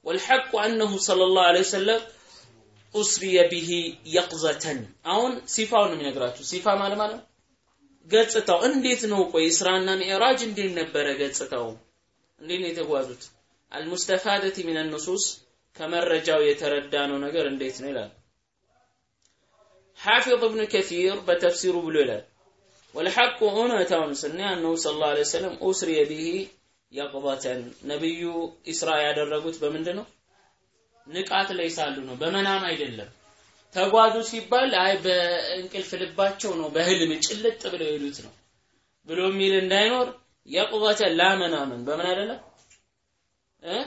S2: ወልሐቁ አነሁ ሰለላሁ ዐለይሂ ወሰለም ኡስሪየ ቢሂ የቅዘተን አሁን ሲፋውን ነው የሚነግራችሁ ሲፋ ማለት ማለት ገጽታው እንዴት ነው? ቆይ እስራና ሚዕራጅ እንዴት ነበረ ገጽታው? እንዴት ነው የተጓዙት? አልሙስተፋደት ሚነ ንሱስ ከመረጃው የተረዳ ነው ነገር እንዴት ነው ይላል። ሐፊዝ እብኑ ከፊር በተፍሲሩ ብሎ ይላል። ወልሐቁ እውነታውን ስናይ አነሁ ሰለላሁ ዐለይሂ ወሰለም ኡስሪየ ቢሂ የቅበተን ነቢዩ ኢስራ ያደረጉት በምንድን ነው? ንቃት ላይ ሳሉ ነው፣ በመናም አይደለም። ተጓዙ ሲባል አይ በእንቅልፍ ልባቸው ነው፣ በህልም ጭልጥ ብለው የሄዱት ነው ብሎ የሚል እንዳይኖር የቅበተን ላመናምን በምን አይደለም እ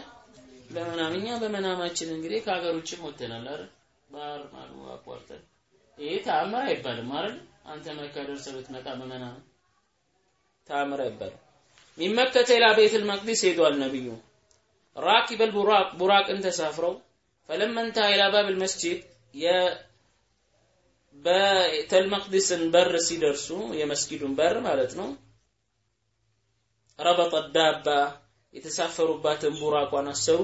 S2: በመናም በመናማችን እንግዲህ ከሀገር ውጭም አይደል? ባህር ማዶ አቋርጠን ይሄ ተአምር አይባልም አይደል? አንተ መካ ደርሰህ ብትመጣ በመናም ተአምር አይባልም። من مكة إلى بيت المقدس ሄዷል ነብዩ راكب البراق ቡራቅን ተሳፍረው فلما انتهى إلى باب المسجد በቤተል መቅዲስን በር ሲደርሱ የመስጊዱን በር ማለት ነው። ربط الدابة የተሳፈሩባትን ቡራቋን አሰሩ።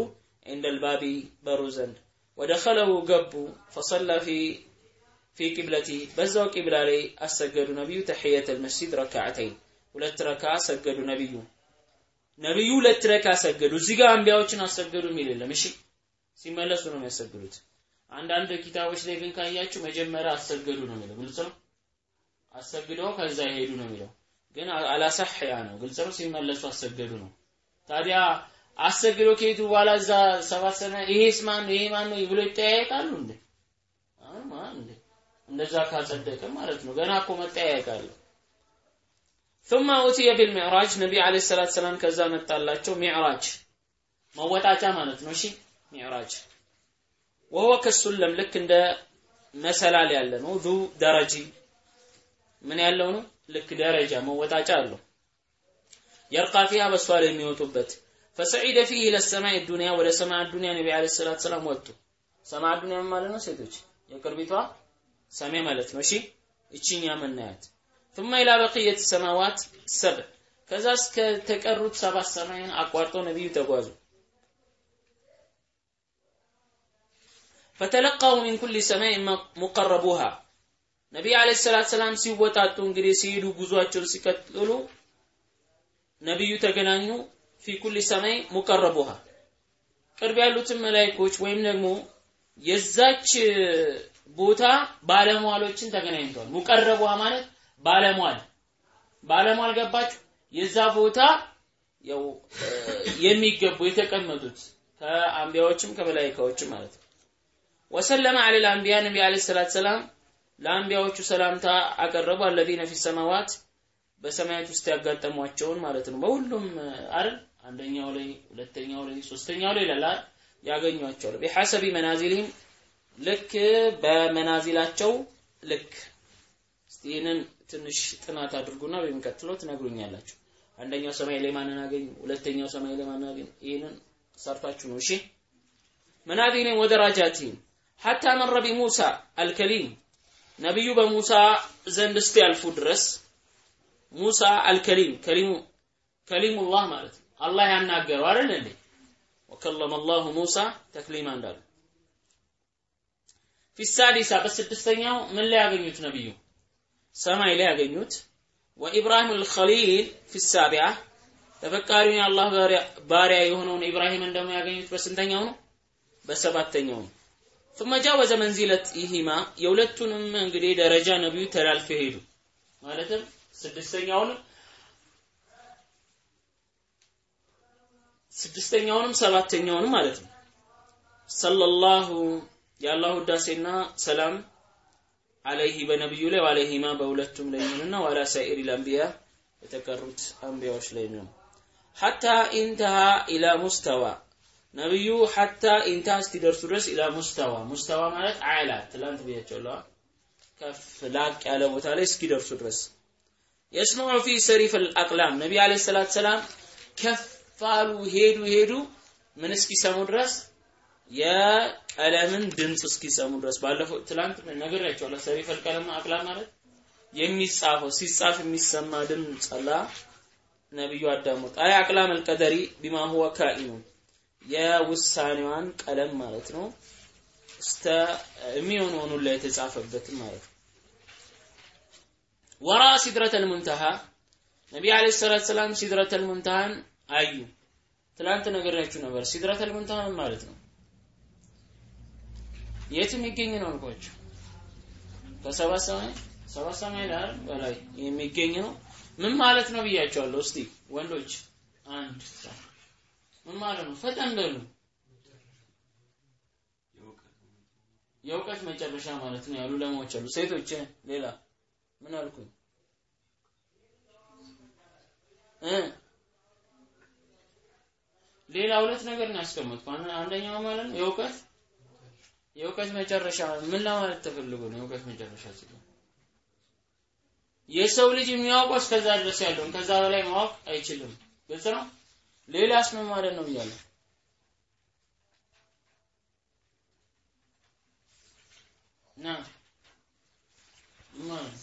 S2: عند الباب በሩ ዘንድ ودخله ገቡ። فصلى في ፊ ቂብለቲ በዛው ቂብላ ላይ አሰገዱ ነቢዩ። ተሕየተል መስጂድ ረካዕተይን ሁለት ረካ ሰገዱ ነቢዩ ነቢዩ ሁለት ረካ ሰገዱ። እዚህ ጋር አንቢያዎችን አሰገዱ የሚል የለም። እሺ ሲመለሱ ነው የሚያሰግዱት። አንዳንድ ኪታቦች ላይ ግን ካያችሁ መጀመሪያ አሰገዱ ነው የሚለው። ግልጽ ነው? አሰግደው ከዛ ይሄዱ ነው የሚለው። ግን አላሰህ ያ ነው። ግልጽ ነው? ሲመለሱ አሰገዱ ነው። ታዲያ አሰግዶ ከሄዱ በኋላ እዛ ሰባት ሰነ ይሄስ ማን ነው ይሄ ማን ነው ብሎ ይጠያየቃሉ እንዴ? አማ እንዴ? እንደዛ ካጸደቀ ማለት ነው። ገና እኮ መጠያየቃሉ ثم أتي بالمعراج ነቢ አለይሂ ሰላቱ ሰላም ከዛ መጣላቸው ሚዕራጅ መወጣጫ ማለት ነው እሺ ሚዕራጅ وهو كالسلم ልክ እንደ መሰላል ያለ ነው ذو ደረጂ ምን ያለው ነው ልክ ደረጃ መወጣጫ አለው የርቃ ፊሃ በሷ ላይ የሚወጡበት ፈሰዒደ ፊህ ኢለ ሰማይ ዱንያ ወደ ሰማይ ዱንያ ነቢ አለይሂ ሰላቱ ሰላም ወጡ ሰማይ ዱንያ ማለት ነው ሴቶች የቅርቢቷ ሰማይ ማለት ነው እሺ እቺኛ መናያት ثم الى بقيه السماوات سبع ከዛ እስከ ተቀሩት ሰባት ሰማይን አቋርጠው ነብዩ ተጓዙ فتلقوا من كل سماء مقربوها ነቢይ አለይሂ ሰላቱ ሰላም ሲወጣጡ እንግዲህ ሲሄዱ ጉዟቸውን ሲቀጥሉ ነቢዩ ተገናኙ ፊ ኩሊ ሰማይ ሙቀረቡሃ ቅርብ ያሉትን መላይኮች ወይም ደግሞ የዛች ቦታ ባለሟሎችን ተገናኝተዋል። ሙቀረቡሃ ማለት ባለሟል ባለሟል ገባችሁ? የዛ ቦታ ያው የሚገቡ የተቀመጡት ከአንቢያዎችም ከመላይካዎችም ማለት ነው። ወሰለመ አለል አንቢያ ነቢ አለይሂ ሰላቱ ሰላም ለአንቢያዎቹ ሰላምታ አቀረቡ። አለዚነ ፊ ሰማዋት በሰማያት ውስጥ ያጋጠሟቸውን ማለት ነው። በሁሉም አይደል አንደኛው ላይ ሁለተኛው ላይ ሶስተኛው ላይ ይላል ያገኟቸዋል። ቢሐሰቢ መናዚልህም ልክ በመናዚላቸው ልክ እስቲ ትንሽ ጥናት አድርጉና በሚቀጥለው ትነግሩኛላችሁ። አንደኛው ሰማይ ላይ ማንን አገኙ፣ ሁለተኛው ሰማይ ላይ ማንን አገኙ። ይህንን ሰርታችሁ ነው እሺ። መናዚልህም ወደራጃትህም ሐታ መረ ቢሙሳ አልከሊም ነቢዩ በሙሳ ዘንድ እስኪያልፉ ድረስ ሙሳ አልከሊም ከሊሙ ከሊሙላህ ማለት ነው። አላህ ያናገረው አይደል እንዴ? ወከለመ አላሁ ሙሳ ተክሊማ እንዳሉ ፊሳዲሳ በስድስተኛው ምን ላይ ያገኙት ነብዩ ሰማይ ላይ ያገኙት ወኢብራሂም አልኸሊል ፊሳቢዓ ተፈቃሪውን የአላህ ባሪያ የሆነውን ኢብራሂምን ደግሞ ያገኙት በስንተኛው ነው? በሰባተኛው ነው። ثم جاوز منزلة ይሂማ የሁለቱንም እንግዲህ ደረጃ ነብዩ ተላልፈው ሄዱ ማለትም ስድስተኛውንም ስድስተኛውንም ሰባተኛውንም ማለት ነው ሰለላሁ የአላህ ውዳሴና ሰላም አለይህ በነብዩ ላይ ወአለይሂማ በሁለቱም ላይ ይሁንና ወላ ሳኢር ልአንቢያ የተቀሩት አንቢያዎች ላይ ነው። ሐታ ኢንተሃ ኢላ ሙስተዋ። ነብዩ ሐታ ኢንተሃ እስኪደርሱ ድረስ ኢላ ሙስተዋ። ሙስተዋ ማለት አዕላ ትላንት ብያቸዋለሁ። ከፍ ላቅ ያለ ቦታ ላይ እስኪደርሱ ድረስ። የስመዑ ፊ ሰሪፍ አልአቅላም። ነቢ አለይሂ ሰላቱ ሰላም ከፍ አሉ ሄዱ ሄዱ ምን እስኪሰሙ ድረስ የቀለምን ድምፅ እስኪሰሙ ድረስ ባለፈው ትላንት ነግሬያቸዋለሁ። ሰሪፍ አልቀለም አቅላም ማለት የሚጻፈው ሲጻፍ የሚሰማ ድምፅ አላ ነብዩ አዳሙት። አይ አቅላም አልቀደሪ ቢማ ሁወ ካኢኑ የውሳኔዋን ቀለም ማለት ነው። እስተ የሚሆነውን ላይ የተጻፈበትም ማለት ነው። ወራ ሲድረተል ሙንተሃ ነቢይ አለይሂ ሰላቱ ሰላም ሲድረተል ሙንተሃን አዩ። ትላንት ነገራችሁ ነበር። ሲድረተል ሙንተሃ ማለት ነው የት የሚገኝ ነው አልኳችሁ? ከሰባት ሰማይ ሰባት ላይ በላይ የሚገኝ ነው። ምን ማለት ነው ብያቸዋለሁ። እስቲ ወንዶች አንድ ምን ማለት ነው? ፈጠን በሉ። የእውቀት መጨረሻ ማለት ነው ያሉ ለማዎች አሉ። ሴቶች ሌላ ምን አልኩኝ? ሌላ ሁለት ነገር ነው ያስቀመጥኩ። አንደኛው ማለት ነው የእውቀት የእውቀት መጨረሻ ምን ለማለት ተፈልጎ ነው? የእውቀት መጨረሻ ሲል የሰው ልጅ የሚያውቀው እስከዛ ድረስ ያለውን ከዛ በላይ ማወቅ አይችልም። ግልጽ ነው። ሌላስ ምን ማለት ነው ብያለሁ። ና ማለት?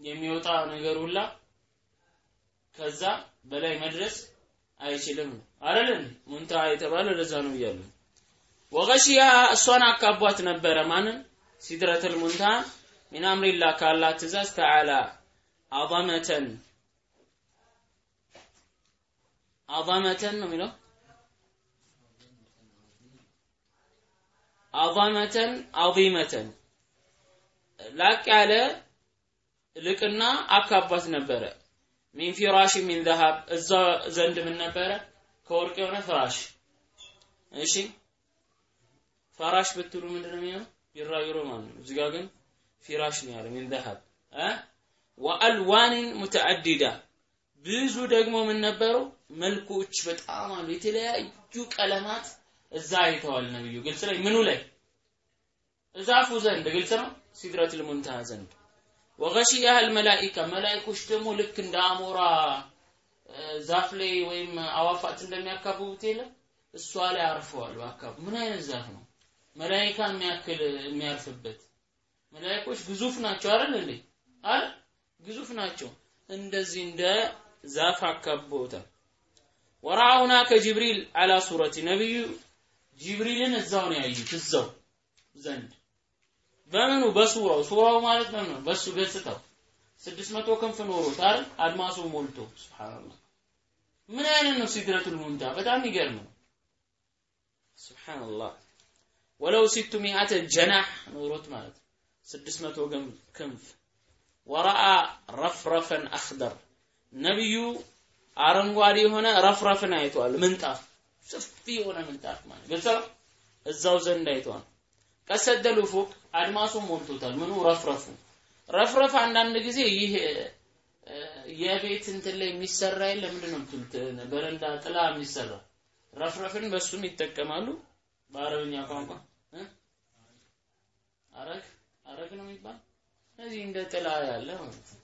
S2: የሚወጣ ነገር ሁላ ከዛ በላይ መድረስ አይችልም። ነው አረለ የተባለ ለዛ ነው እያሉ ወገሽያ እሷን አካቧት ነበረ። ማንን? ሲድረተል ሙንተሃ ሚን አምሪላ ካላ ትእዛዝ ተዓላ አዛመተን። አዛመተን ነው የሚለው? አዛመተን አዚመተን። ላቅ ያለ ልቅና አካባት ነበረ። ሚን ፊራሽ ሚን ዘሃብ እዛ ዘንድ ምን ነበረ? ከወርቅ የሆነ ፍራሽ። እሺ ፈራሽ ብትሉ ምንድን ነው የሚሆነው? ቢራቢሮ ማለት ነው። እዚህ ጋር ግን ፊራሽ ነው ያለው ሚን ዘሃብ እ? ወአልዋንን ሙተዓዲዳ ብዙ ደግሞ ምን ነበሩ? መልኮች በጣም አሉ። የተለያዩ ቀለማት እዛ አይተዋል ነብዩ። ግልጽ ላይ ምኑ ላይ? እዛፉ ዘንድ ግልጽ ነው። ሲድረቱል ሙንተሃ ዘንድ ወገሽያህ አልመላኢካ መላኢኮች ደግሞ ልክ እንደ አሞራ ዛፍ ላይ ወይም አዋፋት እንደሚያካብቡት የለም? እሷ ላይ አርፈዋል በአካባቢ። ምን አይነት ዛፍ ነው? መላኢካ የሚያክል የሚያርፍበት? መላኢኮች ግዙፍ ናቸው አይደል አለ ግዙፍ ናቸው። እንደዚህ እንደ ዛፍ አካበውታል ወራውና ከጅብሪል አላ ሱረቲ ነብዩ ጅብሪልን እዛው ነው ያዩት እዛው ዘንድ በምኑ በሱራው ሱራው ማለት ምን ነው በሱ ገጽታው። 600 ክንፍ ኖሮት አይደል አድማሱ ሞልቶ። ሱብሃንአላህ። ምን አይነት ነው ሲድረቱል ሙንታ? በጣም ይገርም ነው ሱብሃንአላህ። ወለው ሲቱ ሚአተ ጀናህ ኖሮት ማለት። 600 ክንፍ። ወረአ ረፍረፈን አኽደር። ነብዩ አረንጓዴ የሆነ ረፍረፍን አይተዋል። ምንጣፍ። ሰፊ የሆነ ምንጣፍ ማለት ግልጽ ነው እዛው ዘንድ አይተዋል ቀሰደሉ ፎቅ አድማሱን ሞልቶታል። ምኑ? ረፍረፉ። ረፍረፍ አንዳንድ ጊዜ ይህ የቤት እንትን ላይ የሚሰራ የለ ምንድን ነው የምትሉት በረንዳ ጥላ የሚሰራ ረፍረፍን በሱም ይጠቀማሉ። በአረብኛ ቋንቋ? አረግ አረግ ነው የሚባል? እዚህ እንደ ጥላ ያለ ማለት ነው።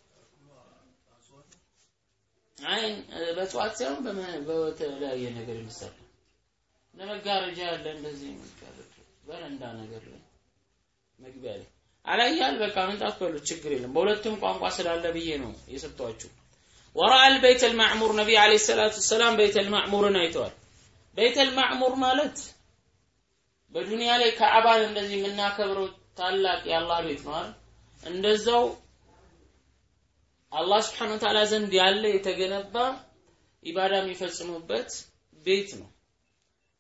S2: አይ በእጽዋት ሳይሆን በተለያየ ነገር የሚሰራ ለመጋረጃ ያለ እንደዚህ የሚጋረጅ በረንዳ ነገር ላይ መግቢያ ላይ። አላያል በቃ ምንጣፍ በሉት ችግር የለም። በሁለቱም ቋንቋ ስላለ ብዬ ነው የሰጧችሁ ወራአል ቤት አልማዕሙር ነቢ አለይሂ ሰላቱ ሰላም ቤት አልማዕሙርን አይተዋል። ቤት አልማዕሙር ማለት በዱንያ ላይ ከዓባን እንደዚህ የምናከብረው ታላቅ የአላህ ቤት ነው አይደል? እንደዛው አላህ ስብሐነ ዘንድ ያለ የተገነባ ኢባዳ የሚፈጽሙበት ቤት ነው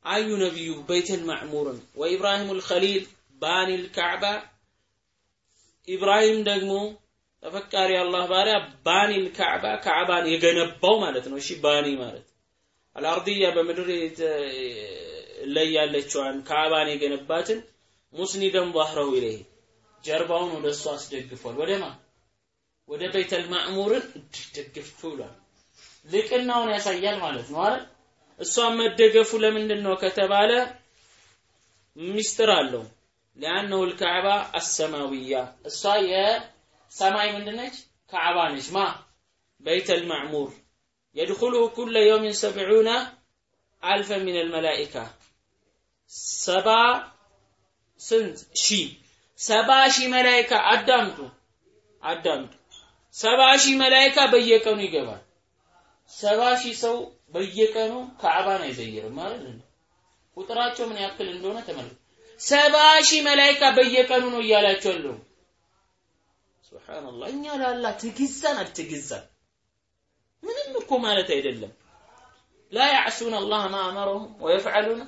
S2: አዩ ነቢዩ በይተል ማዕሙርን ወኢብራሂም ልኸሊል ባኒ ልካዕባ ኢብራሂም ደግሞ ተፈቃሪ አላህ ባሪያ ባኒ ልካዕባ ካዕባን የገነባው ማለት ነው። እሺ ባኒ ማለት አልአርድያ በምድር ላይ ያለችዋን ካዕባን የገነባትን ሙስኒደን ባህረው ኢለይህ ጀርባውን ወደ እሱ አስደግፏል። ወደ ወደ ቤተል ማዕሙርን ደግፍ ብሏል። ልቅናውን ያሳያል ማለት ነው አይደል እሷን መደገፉ ለምንድን ነው ከተባለ ሚስጥር አለው። ሊአነሁ ልካዕባ አሰማዊያ። እሷ የሰማይ ምንድነች? ካዕባ ነች። ማ? በይተ ልማዕሙር የድኹሉሁ ኩለ የውምን ሰብዑነ አልፈ ምን ልመላኢካ ሰባ ስንት? ሺህ። ሰባ ሺህ መላይካ አዳምጡ። አዳምጡ። ሰባ ሺህ መላይካ በየቀኑ ይገባል። ሰባ ሺህ ሰው በየቀኑ ካዕባን አይዘይርም ማለት ነው። ቁጥራቸው ምን ያክል እንደሆነ ተመልከቱ ሰባ ሺህ መላይካ በየቀኑ ነው እያላቸው ያለው። ሱብሃንአላህ እኛ ላላ ትግዛን አትግዛን ምንም እኮ ማለት አይደለም። ላ ያዕሱን አላህ ማ አመረሁም ወየፍዐሉነ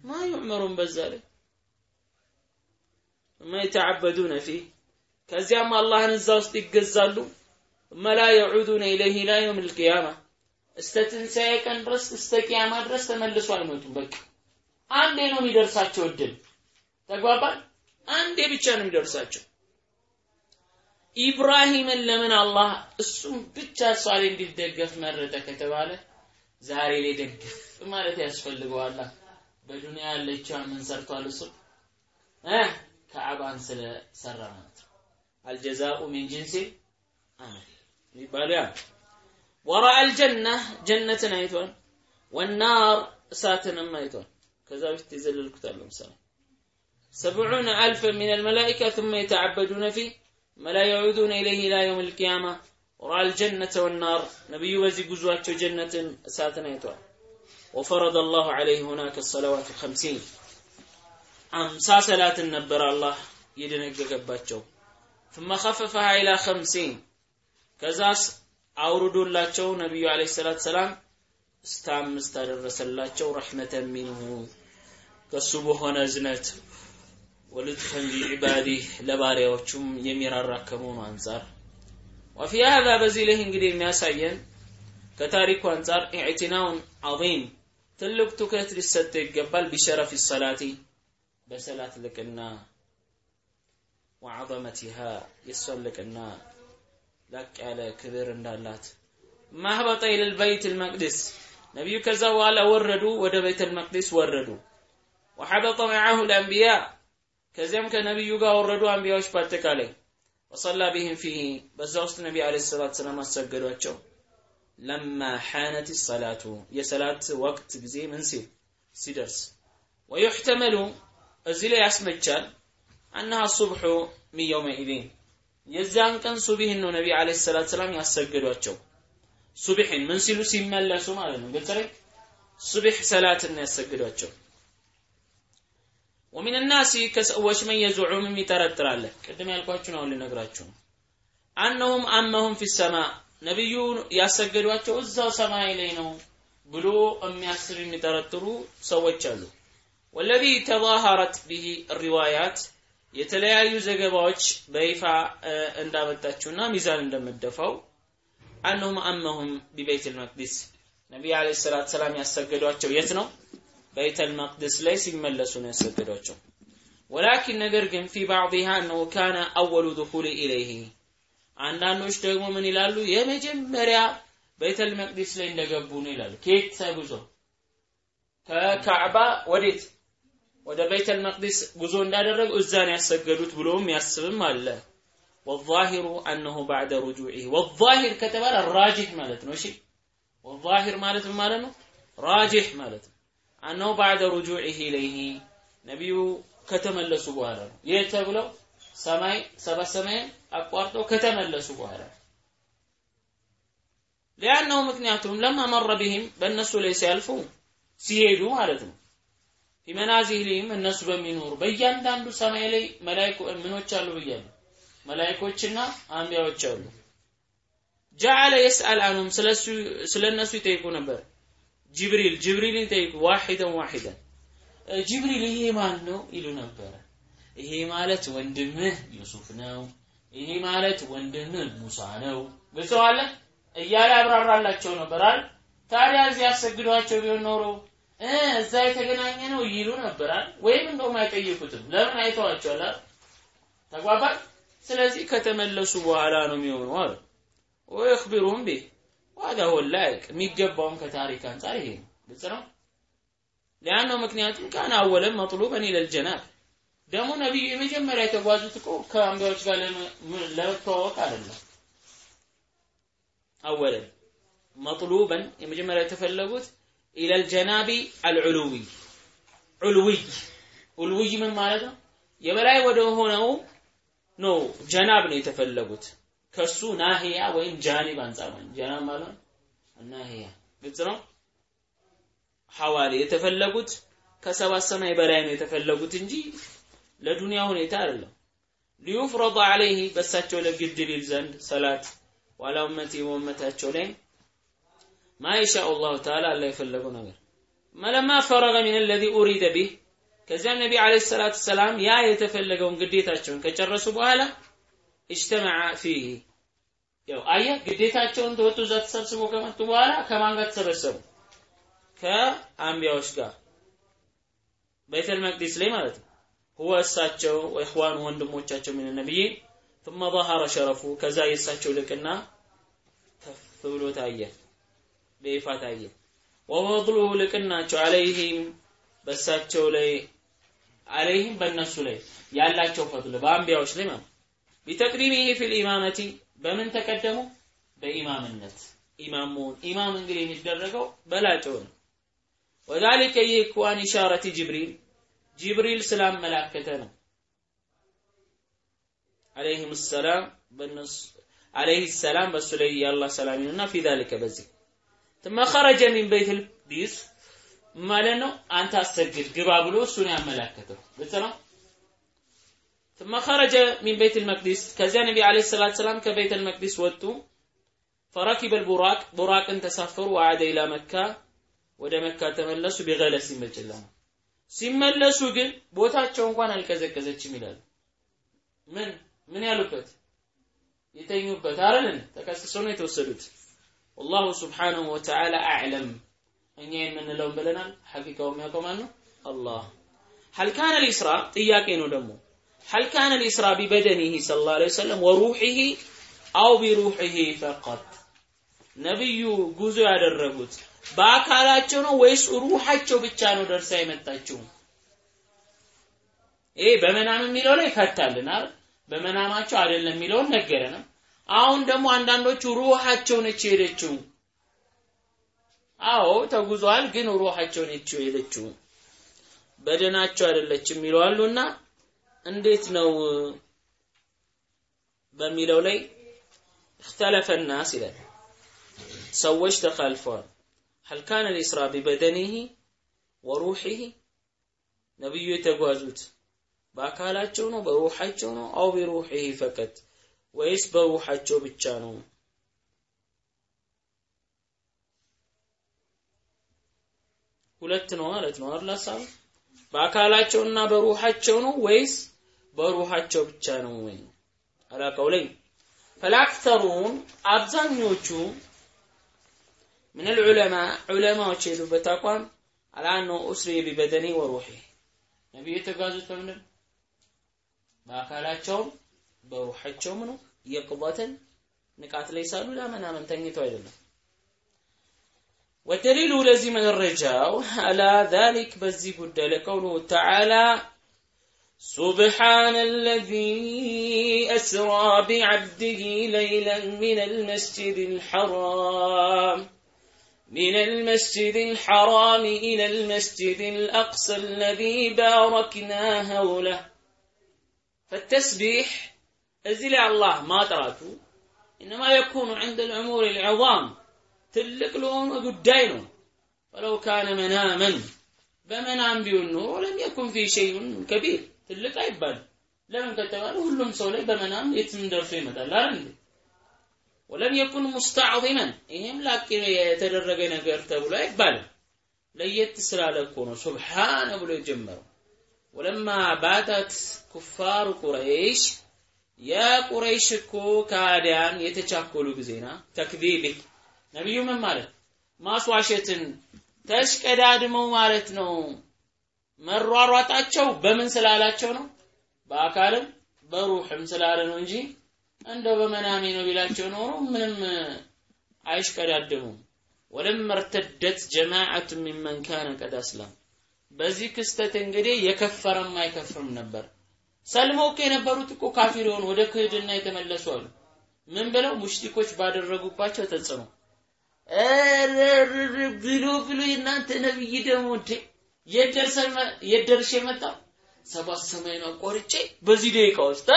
S2: ማ ዩዕመሩን በዛ ላይ ማ ፊህ። ከዚያም አላህን እዛ ውስጥ ይገዛሉ። መላ የዑዱነ ኢለይህ ላ የውም ልቅያማ እስተ ትንሣኤ ቀን ድረስ እስተ ቅያማ ድረስ ተመልሶ አይመጡም በቃ አንዴ ነው የሚደርሳቸው እድል። ተግባባል? አንዴ ብቻ ነው የሚደርሳቸው። ኢብራሂምን ለምን አላህ እሱም ብቻ እሷ እንዲደገፍ መረጠ ከተባለ ዛሬ ላይ ደግፍ ማለት ያስፈልገዋል። በዱንያ ያለችው ምን ሰርቷል እሱ? እ ከአባን ስለሰራ ማለት ነው። አልጀዛኡ ሚን ጂንሲ አመል የሚባለው ወራአ አልጀና ጀነትን አይቷል ወናር እሳትንም አይቷል ከዛ በፊት የዘለልኩት አለ ምሳሌ سبعون ألفا من الملائكة ثم يتعبدون فيه ما لا يعودون إليه إلى يوم القيامة ورأى الجنة والنار نبي وزي قزوات جنة ساتنا يتوى وفرض الله عليه هناك الصلوات الخمسين أمسا صلاة النبر الله يدنق قباتشو ثم خففها إلى خمسين كذاس አውርዶላቸው ነቢዩ አለይሂ ሰላት ሰላም እስከ አምስት አደረሰላቸው ረሕመተን ሚንሁ። ከሱ በሆነ እዝነት ወልጥፈን ሊዕባዲህ ለባሪያዎቹም የሚራራ ከመሆኑ አንጻር። ወፊ ሀዛ በዚህ ላይ እንግዲህ የሚያሳየን ከታሪኩ አንጻር ኢዕቲናውን ዐዚም ትልቅ ትኩረት ሊሰጠው ይገባል። ቢሸረፍ ሰላቲ በሰላት ልቅና ወዐዘመቲሃ የሷን ልቅና። ላቅ ያለ ክብር እንዳላት። ማህበጠ ኢለል በይት ልመቅድስ ነቢዩ ከዛ በኋላ ወረዱ ወደ ቤተ ልመቅዲስ ወረዱ። ወሐበጠ መዓሁ ልአንቢያ ከዚያም ከነቢዩ ጋር ወረዱ አንቢያዎች በአጠቃላይ። ወሰላ ቢህም ፊህ በዛ ውስጥ ነቢ አለ ሰላት ሰላም አሰገዷቸው። ለማ ሓነት ሰላቱ። የሰላት ወቅት ጊዜ ምን ሲል? ሲደርስ። ወዩሕተመሉ። እዚህ ላይ ያስመቻል። አናሃ ሱብሑ ሚን የውመኢዚን የዛን ቀን ሱቢህን ነው ነቢ አለ ሰላት ሰላም ያሰገዷቸው። ሱቢሕን ምን ሲሉ ሲመለሱ ማለት ነው? ግልጽ ሱቢሕ ሰላትን ያሰግዷቸው ወሚን ናሲ ከሰዎች መን የዙዑም የሚጠረጥራለ ቅድም ያልኳችሁ ነው ልነግራችሁ ነው። አነሁም አመሁም ፊ ሰማ ነቢዩ ያሰገዷቸው እዛው ሰማይ ላይ ነው ብሎ የሚያስብ የሚጠረጥሩ ሰዎች አሉ። والذي تظاهرت به الروايات የተለያዩ ዘገባዎች በይፋ እንዳመጣችውና ሚዛን እንደመደፋው أنه أمهم ببيت المقدس ነቢይ عليه الصلاة والسلام ያሰገዷቸው የት ነው? بيت المقدس ላይ ሲመለሱ ነው ያሰገዷቸው። ولكن ነገር ግን في بعضها أنه كان أول دخوله إليه አንዳንዶች ደግሞ ምን ይላሉ? የመጀመሪያ በይተል መቅዲስ ላይ እንደገቡ ነው ይላሉ። ከየት ተጉዞ? ከካዕባ ወዴት? ወደ በይተል መቅዲስ ጉዞ እንዳደረጉ እዛን ያሰገዱት ብሎም ያስብም አለ። ወዛሂሩ አነሁ ባዕደ ሩጁዒህ ወዛሂር ከተባለ ራጅህ ማለት ነው። እሺ ወዛሂር ማለት ማለት ነው? ራጅህ ማለት ነው። አነሁ ባዕደ ሩጁዒህ ኢለይሂ ነቢዩ ከተመለሱ በኋላ ነው። ይህ ተብለው? ሰማይ ሰባት ሰማይን አቋርጠው ከተመለሱ በኋላ ነው። ሊያነው ምክንያቱም ለማ መረ ቢህም በእነሱ ላይ ሲያልፉ ሲሄዱ ማለት ነው። ፊመናዚህሊህም እነሱ በሚኖሩ በእያንዳንዱ ሰማይ ላይ መላይኮ ምኖች አሉ ብያሉ መላይኮችና አንቢያዎች አሉ። ጀዓለ የስአል አንሁም ስለ እነሱ ይጠይቁ ነበር። ጅብሪል ጅብሪልን ጠይቁ ዋሂደን ዋሂደን ጅብሪል ይሄ ማን ነው ይሉ ነበረ ይሄ ማለት ወንድምህ ዩሱፍ ነው። ይሄ ማለት ወንድምህ ሙሳ ነው። ግልጸዋለ እያለ ያብራራላቸው ነበር አይደል? ታዲያ እዚህ ያሰግዷቸው ቢሆን ኖሮ እዛ የተገናኘ ነው ይሉ ነበራል ወይም እንደውም አይጠይቁትም። ለምን አይተዋቸዋል ተግባባል ስለዚህ ከተመለሱ በኋላ ነው የሚሆነው አሉ ወይኽቢሩም ቢህ ዋጋ ወላይቅ የሚገባውም ከታሪክ አንጻር ይሄ ነው። ግልጽ ነው? ሊያነው ምክንያቱም ካን አወለን መጥሉበን ኢለል ጀናብ ደግሞ ነቢዩ የመጀመሪያ የተጓዙት እኮ ከአንቢያዎች ጋር ለመተዋወቅ አይደለም። አወለን መጥሉበን የመጀመሪያ የተፈለጉት ኢለ ልጀናቢ አልዑሉዊ ዑልውይ ዑልውይ ምን ማለት ነው? የበላይ ወደ ሆነው ነው ጀናብ ነው የተፈለጉት ከሱ ናህያ ወይም ጃኒብ አንጻር ማለት ጀናብ ማለት ናሂያ ግልጽ ነው። ሐዋሊ የተፈለጉት ከሰባት ሰማይ በላይ ነው የተፈለጉት እንጂ ለዱንያ ሁኔታ አይደለም። ሊዩፍረض አለይህ በሳቸው ለግድ ዘንድ ሰላት ዋላ እመቴ በእመታቸው ላይ ማ ይሻ አላሁ ተዓላ አላ የፈለገው ነገር መለማ ፈረገ ሚን الذي ኡሪደ ቢህ ከዚያም ነቢ አለይሂ ሰላቱ ሰላም ያ የተፈለገውን ግዴታቸውን ከጨረሱ በኋላ اجتمع فيه ያው አየ ግዴታቸውን ተወጡ እዛ ተሰብስቦ ከመጡ በኋላ ከማን ጋር ተሰበሰቡ ከአንቢያዎች ጋር ቤተል መቅዲስ ላይ ማለት ነው هو እሳቸው ወኢኽዋኑ ወንድሞቻቸው ምን ነብይ ثم ظهر شرفه ከዛ የእሳቸው ልቅና ከፍ ብሎ ታየ በይፋ ታየ። ወወضዑ ልቅናቸው አለይህም በሳቸው ላይ عليهم በእነሱ ላይ ያላቸው فضل በአንቢያዎች ላይ ማለት بتقديمه في الإمامة በምን ተቀደሙ? በኢማምነት። ኢማም መሆን ኢማም እንግዲህ የሚደረገው በላጭው ነው። وذلك ይህ عن إشارة جبريل ጅብሪል ስላመላከተ ነው። عليه السلام በእነሱ عليه السلام በእሱ ላይ የአላህ ሰላም في ذلك በዚህ ثم خرج من بيت القدس ማለት ነው አንተ አሰግድ ግባ ብሎ እሱን ያመላከተው ግልጽ ነው ثم خرج من بيت المقدس ከዚያ ነቢ አለይሂ ሰላቱ ሰላም ከቤተ المقدس ወጡ فركب البراق ቡራቅን ተሳፈሩ وعاد الى مكة ወደ መካ ተመለሱ ቢገለስ በጨለማ ሲመለሱ ግን ቦታቸው እንኳን አልቀዘቀዘችም ይላሉ ምን ምን ያሉበት የተኙበት አይደል ተከስሶ ነው የተወሰዱት والله سبحانه وتعالى أعلم እኛ የምንለውን ብለናል ሐቂቃው የሚያውቀው ማን ነው አላህ هل كان الإسراء ጥያቄ ነው ደግሞ هل كان الإسراء ببدنه صلى الله عليه وسلم وروحه أو بروحه فقط ነብዩ ጉዞ ያደረጉት በአካላቸው ነው ወይስ ሩሃቸው ብቻ ነው ደርሳ የመጣችው ይሄ በመናም የሚለው ላይ ፈታልን አይደል በመናማቸው አይደለም የሚለውን ነገረንም አሁን ደግሞ አንዳንዶቹ ሩሃቸው ነች የሄደችው አዎ ተጉዟል ግን ሩሃቸው ነች የሄደችው በደናቸው አይደለችም ይለዋሉና እንዴት ነው በሚለው ላይ اختلف الناس ይላል ሰዎች ተካልፈዋል هل كان الإسراء ببدنه وروحه ነብዩ የተጓዙት በአካላቸው ነው በሩሃቸው ነው አው ቢሩሂ ፈቀት ወይስ በሩሓቸው ብቻ ነው? ሁለት ነው ማለት ነው አይደል? ሀሳቡ በአካላቸውና በሩሓቸው ነው ወይስ በሩሃቸው ብቻ ነው ወይ? አላቀውለኝ ፈላክተሩን አብዛኞቹ ምን ልዑለማ ዑለማዎች የሉበት አቋም አላኖ ኡስሪ ቢበደኒ ወሩሒ ነቢዩ የተጓዙት በምንድን በአካላቸውም በሩሓቸውም ነው የቅበተን ንቃት ላይ ሳሉ ለመናመን ተኝተው አይደለም والدليل لازم الرجاء على ذلك بزي قد لقوله تعالى سبحان الذي أسرى بعبده ليلا من المسجد الحرام من المسجد الحرام إلى المسجد الأقصى الذي باركنا حوله فالتسبيح إزيل الله. ما تراتو إنما يكون عند الأمور العظام. تلك لهم قدينه فلو كان مناما. بمنام بيونه لم يكن في شيء كبير. تلك عباد لمن كتبان كلهم سولي. بمنام يتمدر في مدى لا رندي ولم يكن مستعظما. إنهم لكن يتدرقين في ارتبه لا يقبل ليت سرى سبحان أبو ولو ولما باتت كفار قريش የቁረይሽ እኮ ካዲያን የተቻኮሉ ጊዜና ተክዚብ። ነቢዩ ምን ማለት? ማስዋሸትን ተሽቀዳድመው ማለት ነው። መሯሯጣቸው በምን ስላላቸው ነው? በአካልም በሩህም ስላለ ነው እንጂ እንደው በመናሜ ነው ቢላቸው ኖሮ ምንም አይሽቀዳደሙም። ወለም መርተደት ጀማዓቱ ሚመን ቀድ አስላም። በዚህ ክስተት እንግዲህ የከፈረም አይከፍርም ነበር ሰልሞ እኮ የነበሩት እኮ ካፊር የሆኑ ወደ ክህድና የተመለሱ አሉ። ምን ብለው? ሙሽሪኮች ባደረጉባቸው ተጽዕኖ። ብሎ ብሎ የእናንተ ነብይ ደግሞ እንዴ! የደርሼ መጣው ሰባት ሰማይን አቋርጬ በዚህ ደቂቃ ውስጥ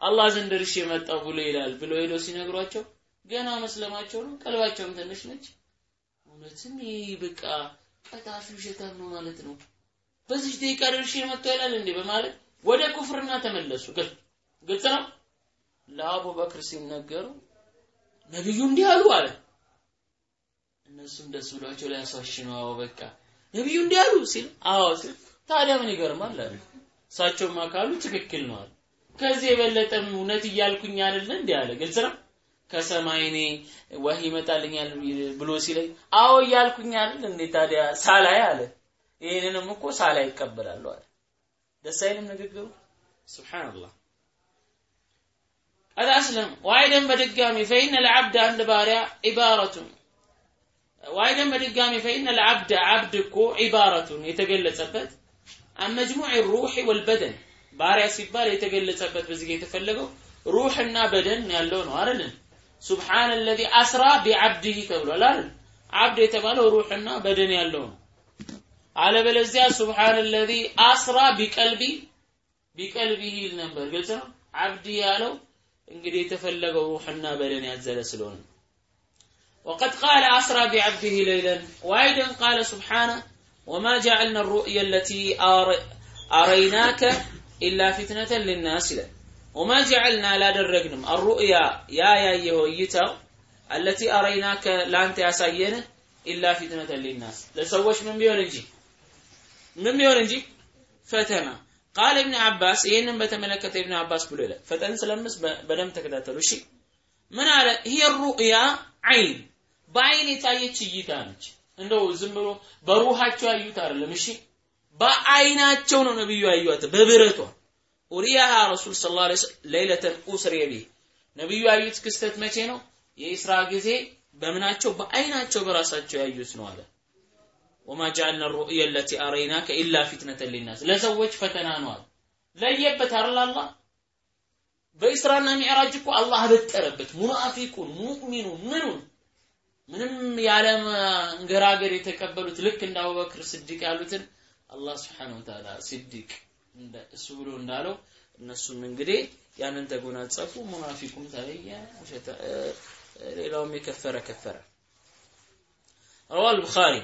S2: አላህ ዘንድ ደርሼ መጣው ብሎ ይላል ብሎ ሄዶ ሲነግሯቸው ገና መስለማቸው ነው። ቀልባቸውም ትንሽ ነች እውነትም ይህ በቃ ቀጣፊ ውሸታም ነው ማለት ነው። በዚህ ደቂቃ ደርሼ መጣው ይላል እንዴ በማለት ወደ ኩፍርና ተመለሱ። ግልጽ ነው? ለአቡበክር ሲነገሩ ነብዩ እንዲህ አሉ አለ። እነሱም ደስ ብሏቸው ሊያስዋሽ ነው አዎ በቃ ነብዩ እንዲህ አሉ ሲል አዎ ሲል ታዲያ ምን ይገርማል አለ። እሳቸውማ ካሉ ትክክል ነው አለ። ከዚህ የበለጠም እውነት እያልኩኝ አይደለ እንዲህ አለ። ግልጽ ነው? ከሰማይ እኔ ወህ ይመጣልኛል ብሎ ሲለኝ አዎ እያልኩኝ አይደል እንዴ ታዲያ ሳላይ አለ። ይህንንም እኮ ሳላይ ይቀበላሉ አለ ደስ አይልም ንግግሩ ሱብሃንአላህ الأسلم وأيضا بدقامي فإن العبد عند بارع عبارة ዋይደን በድጋሚ ፈኢነ ልዓብድ ዓብድ እኮ ዒባረቱን የተገለጸበት አመጅሙዕ ሩሕ ወልበደን ባሪያ ሲባል የተገለጸበት በዚህ ጋር የተፈለገው ሩሕና በደን ያለው ነው አይደል ሱብሓነ ለዚ አስራ ቢዓብድህ ተብሏል አይደል ዓብድ የተባለው ሩሕና በደን ያለው ነው አለበለዚያ ሱብሓነ ለዚ አስራ ቢቀልቢ ቢቀልቢህ ይል ነበር ግልጽ ነው ዓብድ ያለው እንግዲህ የተፈለገው ሩሕና በደን ያዘለ ስለሆነ وقد قال أسرى بعبده ليلا وأيضا قال سبحانه وما جعلنا الرؤيا التي أريناك إلا فتنة للناس له وما جعلنا لا درقنم الرؤيا يا يا يهويتا التي أريناك لا أنت أسينه إلا فتنة للناس لسوش من بيون ምን ሊሆን እንጂ? ፈተና። قال ابن عباس ይህንን በተመለከተ ኢብኑ አባስ ብሎ ይላል። ፈጠን ስለምስ በደንብ ተከታተሉ። እሺ። ምን አለ? ይሄ رؤيا عين በአይን የታየች እይታ ነች። እንደው ዝም ብሎ በሩሃቸው ያዩት አይደለም። እሺ። በአይናቸው ነው ነብዩ ያዩት በብረቷ። أريها رسول الله صلى الله عليه وسلم ليلة أسري به ነብዩ ያዩት ክስተት መቼ ነው? የኢስራ ጊዜ በምናቸው? በአይናቸው በራሳቸው ያዩት ነው አለ። ወማ ጃአልና ሩእያ ለቲ አረይናከ ኢላ ፊትነተን ሊናስ። ለሰዎች ፈተና ነው ለየበት አይደል አላህ በኢስራና ሚዕራጅ እኮ አላህ በጠረበት ሙናፊቁን ሙእሚኑ ምኑን? ምንም ያለ እንገራገር የተቀበሉት ልክ እንደ አቡበክር ስዲቅ ያሉትን አላህ ስብሓነሁ ወተዓላ ሲዲቅ እሱ ብሎ እንዳለው እነሱም እንግዲህ ያንን ተጎናጸፉ። ሙናፊቁም ተለየ፣ ሌላውም የከፈረ ከፈረ። ረዋ አልቡኻሪ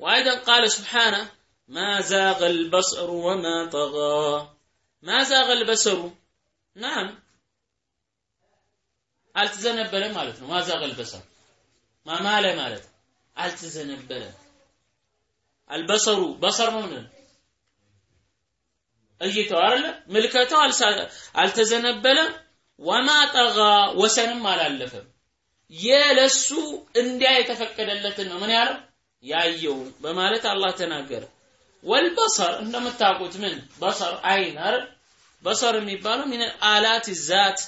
S2: وأيضا قال سبحانه ما زاغ البصر وما طغى ما زاغ البصر نعم አልተዘነበለም ማለት ነው ማዛቅ አልበሰር ማማለ ማለት አልተዘነበለም አልበሰሩ በሰር ነው ምን እይተው አይደለ ምልከታው አልተዘነበለም ወማ ጠጋ ወሰንም አላለፈም የለሱ እንዲያ የተፈቀደለትን ነው ምን ያለው ያየው በማለት አላህ ተናገረ። ወልበሰር እንደምታውቁት ምን? በሰር አይን አይደል? በሰር የሚባለው ሚን አላት ዛት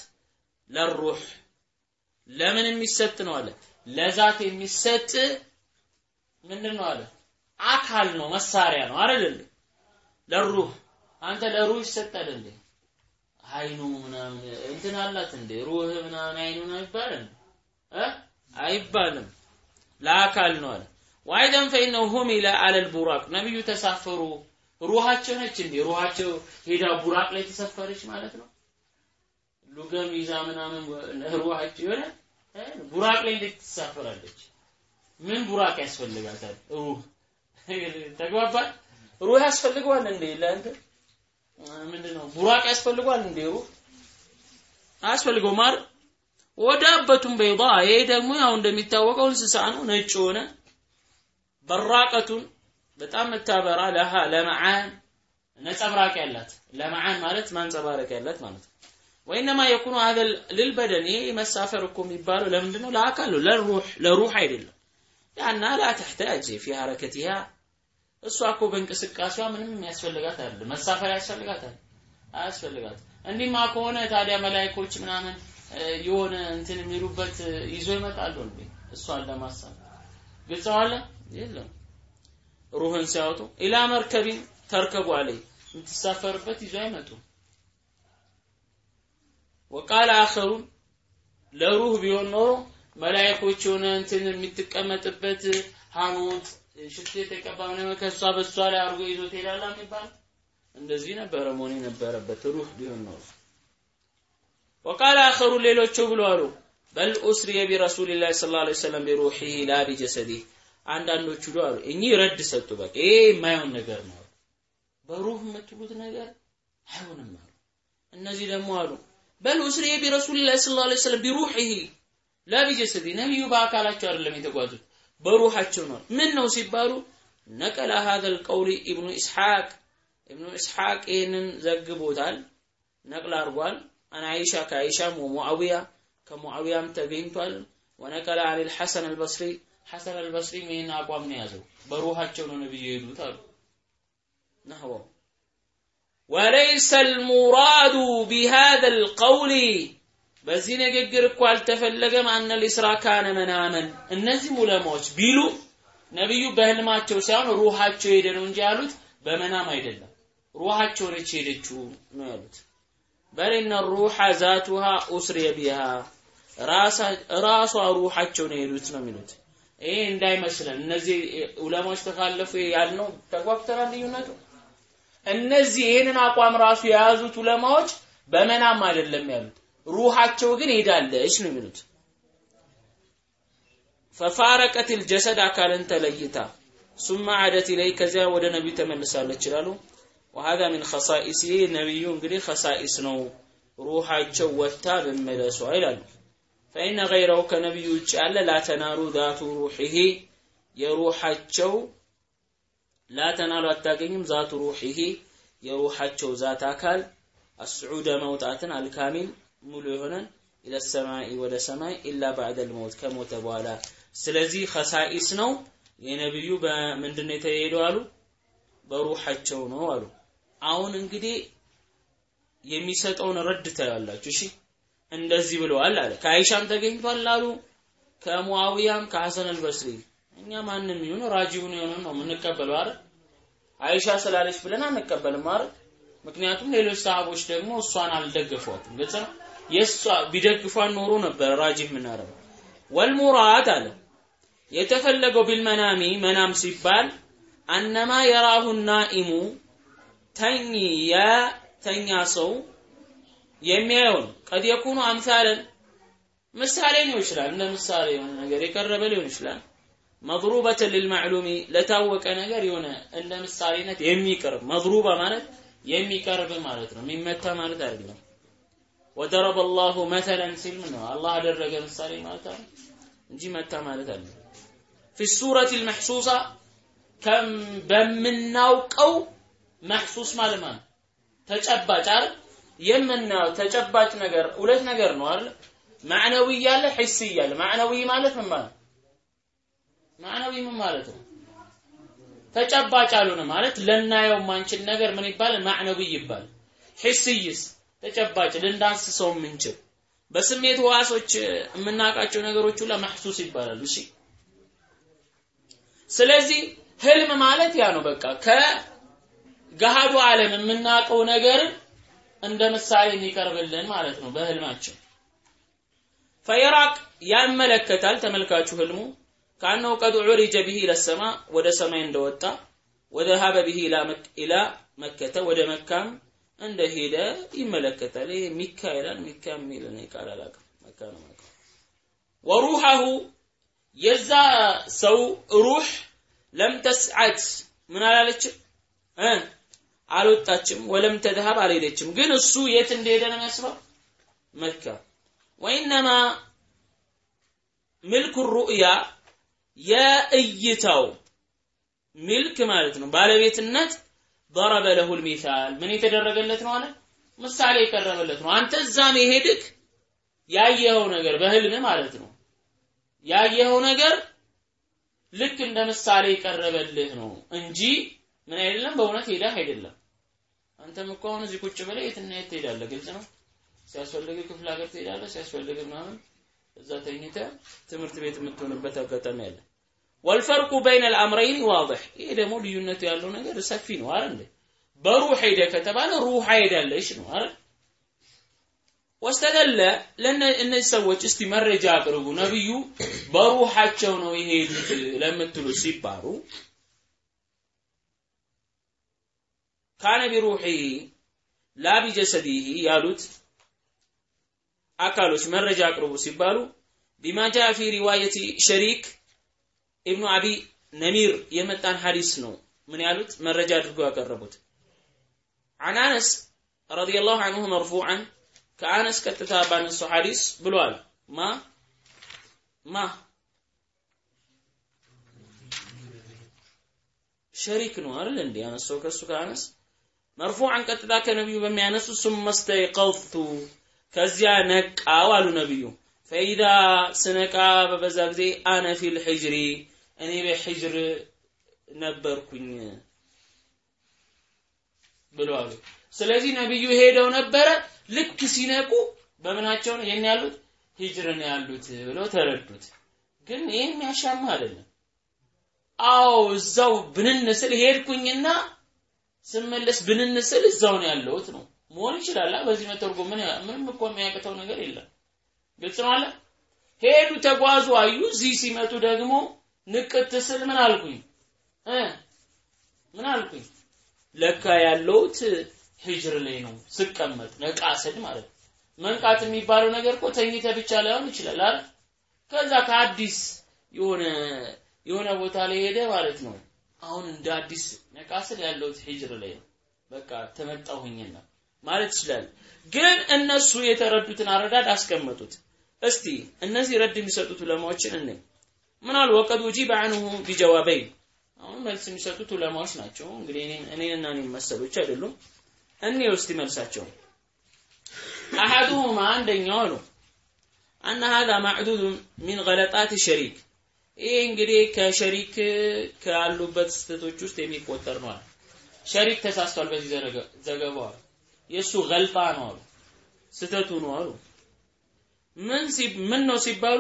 S2: ለሩህ። ለምን የሚሰጥ ነው አለ? ለዛት የሚሰጥ ምንድን ነው አለ? አካል ነው መሳሪያ ነው አይደል? ለሩህ። አንተ ለሩህ ይሰጣል እንዴ? አይኑ ምናምን እንትን አላት እንዴ? ሩህ ምናምን አይኑ ነው ይባላል? አይባልም። ለአካል ነው አለ ዋይደን ፈኢነሁ ሁሚለ አለል ቡራቅ ነብዩ ተሳፈሩ። ሩሃቸው ነች እንዴ? ሩሃቸው ሄዳ ቡራቅ ላይ ተሰፈረች ማለት ነው? ሉገም ይዛ ምናምን ሩሃቸው የሆነ ቡራቅ ላይ እንዴት ትሳፈራለች? ምን ቡራቅ ያስፈልጋታል? ሩህ (laughs) ተግባባል ሩህ ያስፈልገዋል እንዴ ለአንተ? ምንድነው? ቡራቅ ያስፈልገዋል እንዴ ሩህ? አያስፈልገው ማር ወዳበቱን በይዳ። ይሄ ደግሞ ያው እንደሚታወቀው እንስሳ ነው ነጭ ሆነ በራቀቱን በጣም የምታበራ ለሃ ለመዓን ነጸብራቅ ያላት ለመዓን ማለት ማንጸባረቅ ያላት ማለት ነው። ወኢነማ የኩኑ ሀዘ ልልበደን ይሄ መሳፈር እኮ የሚባለው ለምንድን ነው? ለአካል ነው፣ ለሩህ አይደለም። ያና ላ ተሕታጅ ፊ ሀረከቲሃ እሷ እኮ በእንቅስቃሴዋ ምንም የሚያስፈልጋት አለ መሳፈር ያስፈልጋታል አያስፈልጋት። እንዲህማ ከሆነ ታዲያ መላይኮች ምናምን የሆነ እንትን የሚሉበት ይዞ ይመጣሉ እንዴ እሷን ለማሳብ ግልጽ የለም። ሩህን ሲያወጡ ኢላ መርከቢን ተርከቡ አለይ። የምትሳፈርበት ይዞ አይመጡ ወቃል አኸሩን ለሩህ ቢሆን ኖሮ መላእክቶች የሆነ እንትን የምትቀመጥበት ሐሞት ሽቶ የተቀባ ምናምን ከእሷ በእሷ ላይ አድርጎ ይዞ ትሄዳላ የሚባል እንደዚህ ነበረ መሆን የነበረበት ሩህ ቢሆን ኖሮ። ወቃል አኸሩ ሌሎቹ ብሎ አሉ። በል ኡስሪየ ቢረሱልላህ ሰለላሁ ዐለይሂ ወሰለም ቢሩሂ ላ ቢጀሰዲህ አንዳንዶቹ ዶ አሉ እኚህ ረድ ሰጡ። በቃ ይሄ የማይሆን ነገር ነው፣ በሩህ የምትሉት ነገር አይሆንም አሉ። እነዚህ ደግሞ አሉ በል ኡስሪየ ቢረሱልላህ ሰለላሁ ዐለይሂ ወሰለም ቢሩሂሂ ለቢጀሰዲ ነቢዩ በአካላቸው አይደለም የተጓዙት በሩሃቸው ነው። ምን ነው ሲባሉ ነቀለ ሀዘል ቀውሊ ኢብኑ ኢስሐቅ ኢብኑ ኢስሐቅ ይህንን ዘግቦታል፣ ነቅል አድርጓል። አን አይሻ ከአይሻም ወሙዓዊያ ከሙዓዊያም ተገኝቷል። ወነቀለ አን ልሐሰን አልበስሪ ሐሰን አልበስሪ ይህን አቋም ነው ያዘው በሩሃቸው ነው ነብዩ የሄዱት አሉ ነህወ وليس المراد بهذا القول በዚህ ንግግር እኮ አልተፈለገም አነ ሊስራ ካነ መናመን እነዚህ ዑለማዎች ቢሉ ነብዩ በህልማቸው ሳይሆን ሩሃቸው ሄደ ነው እንጂ ያሉት በመናም አይደለም። ሩሃቸው ነች ሄደችው ነው ያሉት። በሌነ ሩሐ ዛቱሃ ኡስሪየ ቢሃ ራሷ ሩሃቸው ነው የሄዱት ነው የሚሉት። ይሄ እንዳይመስለን። እነዚህ ዑለማዎች ተካለፉ ያልነው ተጓብተናል ልዩነቱ። እነዚህ ይህንን አቋም ራሱ የያዙት ዑለማዎች በመናም አይደለም ያሉት ሩሃቸው ግን ሄዳለች ነው የሚሉት። ፈፋረቀት ልጀሰድ አካልን ተለይታ ሱማ አደት ኢለይ ከዚያ ወደ ነቢዩ ተመልሳለች ይላሉ። ሚን ኸሳኢስ ይህ ነቢዩ እንግዲህ ኸሳኢስ ነው ሩሃቸው ወጥታ መመለሷ ይላሉ فإن غيره ከነቢዩ ውጭ ያለ لا تنال ذات روحه የሩሓቸው لا تنال አታገኝም ذات روحه የሩሓቸው ذات አካል الصعود መውጣትን الكامل ሙሉ የሆነን إلى ወደ ሰማይ إلا بعد الموت ከሞተ በኋላ። ስለዚህ خصائص ነው። የነቢዩ በምንድን ነው አሉ? በሩሓቸው ነው አሉ። አሁን እንግዲህ የሚሰጠውን ረድ ታያላችሁ። እሺ እንደዚህ ብለዋል አለ። ከአይሻም ተገኝቷል አሉ። ከሙአዊያም ከሐሰን አልበስሪ። እኛ ማንም ይሁን ራጂውን የሆነ ነው የምንቀበለው አይደል? አይሻ ስላለች ብለን አንቀበልም አይደል? ምክንያቱም ሌሎች ሰሃቦች ደግሞ እሷን አልደገፏትም። ግልጽ ነው? የእሷ ቢደግፏን ኖሮ ነበር ራጂ የምናደርገው ወልሙራድ አለ። የተፈለገው ቢልመናሚ መናም ሲባል አነማ የራሁ ናኢሙ ተኝ የተኛ ሰው የሚያየውን ቀድ የኩኑ አምሳለን ምሳሌ ሊሆን ይችላል። እንደ ምሳሌ የሆነ ነገር የቀረበ ሊሆን ይችላል። መድሩበትን ልልማዕሉሚ ለታወቀ ነገር የሆነ እንደ ምሳሌነት የሚቀርብ መድሩባ ማለት የሚቀርብ ማለት ነው። የሚመታ ማለት አይደለም። ወደረበ አላሁ መተለን ሲል ምን ነው አደረገ ምሳሌ ማለት አለ እንጂ መታ ማለት አለ ፊ ሱረት ልመሕሱሳ በምናውቀው መሕሱስ ማለት ማለት ተጨባጭ አይደል የምናየው ተጨባጭ ነገር ሁለት ነገር ነው አይደል? ማዕነዊ እያለ ሒስ እያለ ማዕነዊ ማለት ምን ማለት? ማዕነዊ ምን ማለት ነው? ተጨባጭ አልሆነ ማለት ልናየው ማንችል ነገር ምን ይባላል? ማዕነዊ ይባላል። ሒስይስ ተጨባጭ ልንዳስሰው የምንችል። በስሜት ህዋሶች የምናውቃቸው ነገሮች ሁላ መሕሱስ ይባላሉ። እሺ? ስለዚህ ህልም ማለት ያ ነው በቃ። ከገሃዱ ዓለም የምናውቀው ነገር እንደ ምሳሌ የሚቀርብልን ማለት ነው በህልማቸው ፈየራቅ ያመለከታል ተመልካቹ ህልሙ። ካነው ቀድ ዑሪጀ ቢሂ ለሰማ ወደ ሰማይ እንደወጣ ወደሃበ ቢሂ ኢላ መከተ ወደ መካም እንደሄደ ይመለከታል። ይሄ ሚካ ይላል። ሚካ የሚል ቃል አላውቅም። ወሩሐሁ የዛ ሰው ሩህ ለም ተስዓት ምን አላለችም አልወጣችም ወለም ተድሃብ አልሄደችም ግን እሱ የት እንደሄደ ነው የሚያስበው መካ ወኢነማ ምልኩ ሩእያ የእይታው ሚልክ ማለት ነው ባለቤትነት ضرب له المثال ምን የተደረገለት ነው አለ ምሳሌ የቀረበለት ነው አንተ እዛ መሄድክ ያየኸው ነገር በህልም ማለት ነው ያየኸው ነገር ልክ እንደ ምሳሌ የቀረበልህ ነው እንጂ ምን አይደለም በእውነት ሄደህ አይደለም አንተም እኮ አሁን እዚህ ቁጭ ብለህ የትና የት ትሄዳለህ? ግልጽ ነው? ሲያስፈልግ ክፍለ ሀገር ትሄዳለህ? ሲያስፈልግ ምናምን? እዛ ተኝተህ ትምህርት ቤት የምትሆንበት አጋጣሚ አለ። ወልፈርቁ በይነ አልአምረይን ዋضح ይሄ ደግሞ ልዩነቱ ያለው ነገር ሰፊ ነው አይደል በሩህ ሄደ ከተባለ ሩህ ሄዳለች ነው አይደል? ወስተደለ ለእነዚህ ሰዎች እስቲ መረጃ አቅርቡ። ነብዩ በሩሃቸው ነው የሄዱት ለምትሉ ሲባሩ ካነ ቢሩሒ ላ ቢጀሰዲህ ያሉት አካሎች መረጃ አቅርቡ ሲባሉ ቢማ ጃ ፊ ሪዋየቲ ሸሪክ ኢብኑ አቢ ነሚር የመጣን ሐዲስ ነው ምን ያሉት መረጃ አድርገው ያቀረቡት عن انس رضي الله عنه مرفوعا كانس ቀጥታ ባነሱ ሐዲስ ብሏል ማ ማ ሸሪክ ነው አይደል እንዴ ያነሳው ከሱ ከአነስ መርፉዓን ቀጥታ ከነቢዩ በሚያነሱ ሱመ ስተይቀውቱ ከዚያ ነቃው አሉ ነቢዩ ፈኢዛ ስነቃ በበዛ ጊዜ አነ ፊል ሕጅሪ እኔ በሕጅር ነበርኩኝ ብለዋሉ ስለዚህ ነቢዩ ሄደው ነበረ። ልክ ሲነቁ በምናቸው ነው የት ያሉት? ሂጅር ነው ያሉት ብለው ተረዱት። ግን ይህ የሚያሻማ አይደለም። አዎ እዛው ብንን ስል ሄድኩኝና ስመለስ ብንን ስል እዛው ነው ያለሁት ነው መሆን ይችላል። በዚህ መተርጎም ምን ምንም እኮ የሚያቅተው ነገር የለም። ግልጽ ነው አለ። ሄዱ፣ ተጓዙ፣ አዩ። እዚህ ሲመጡ ደግሞ ንቅት ስል ምን አልኩኝ ምን አልኩኝ ለካ ያለሁት ሂጅር ላይ ነው ስቀመጥ ነቃ ስል ማለት መንቃት የሚባለው ነገር እኮ ተኝተ ብቻ ላይሆን ይችላል አይደል? ከዛ ከአዲስ የሆነ የሆነ ቦታ ላይ ሄደ ማለት ነው። አሁን እንደ አዲስ ነቃ ስል ያለሁት ሂጅር ላይ ነው። በቃ ተመጣሁኝና ማለት ይችላል። ግን እነሱ የተረዱትን አረዳድ አስቀመጡት። እስቲ እነዚህ ረድ የሚሰጡት ዑለማዎችን ምን አሉ? ወቀድ ውጂበ አንሁ ቢጀዋበይን አሁን መልስ የሚሰጡት ዑለማዎች ናቸው። እንግዲህ እኔንና እኔን መሰሎች አይደሉም። እኔ ውስጥ መልሳቸው أحدهما አንደኛው ነው أن هذا معدود من غلطات شريك ይሄ እንግዲህ ከሸሪክ ካሉበት ስህተቶች ውስጥ የሚቆጠር ነው ሸሪክ ተሳስቷል በዚህ ዘገባው የእሱ غلطة ነው አሉ፣ ስህተቱ ነው አሉ። ምን ምን ነው ሲባሉ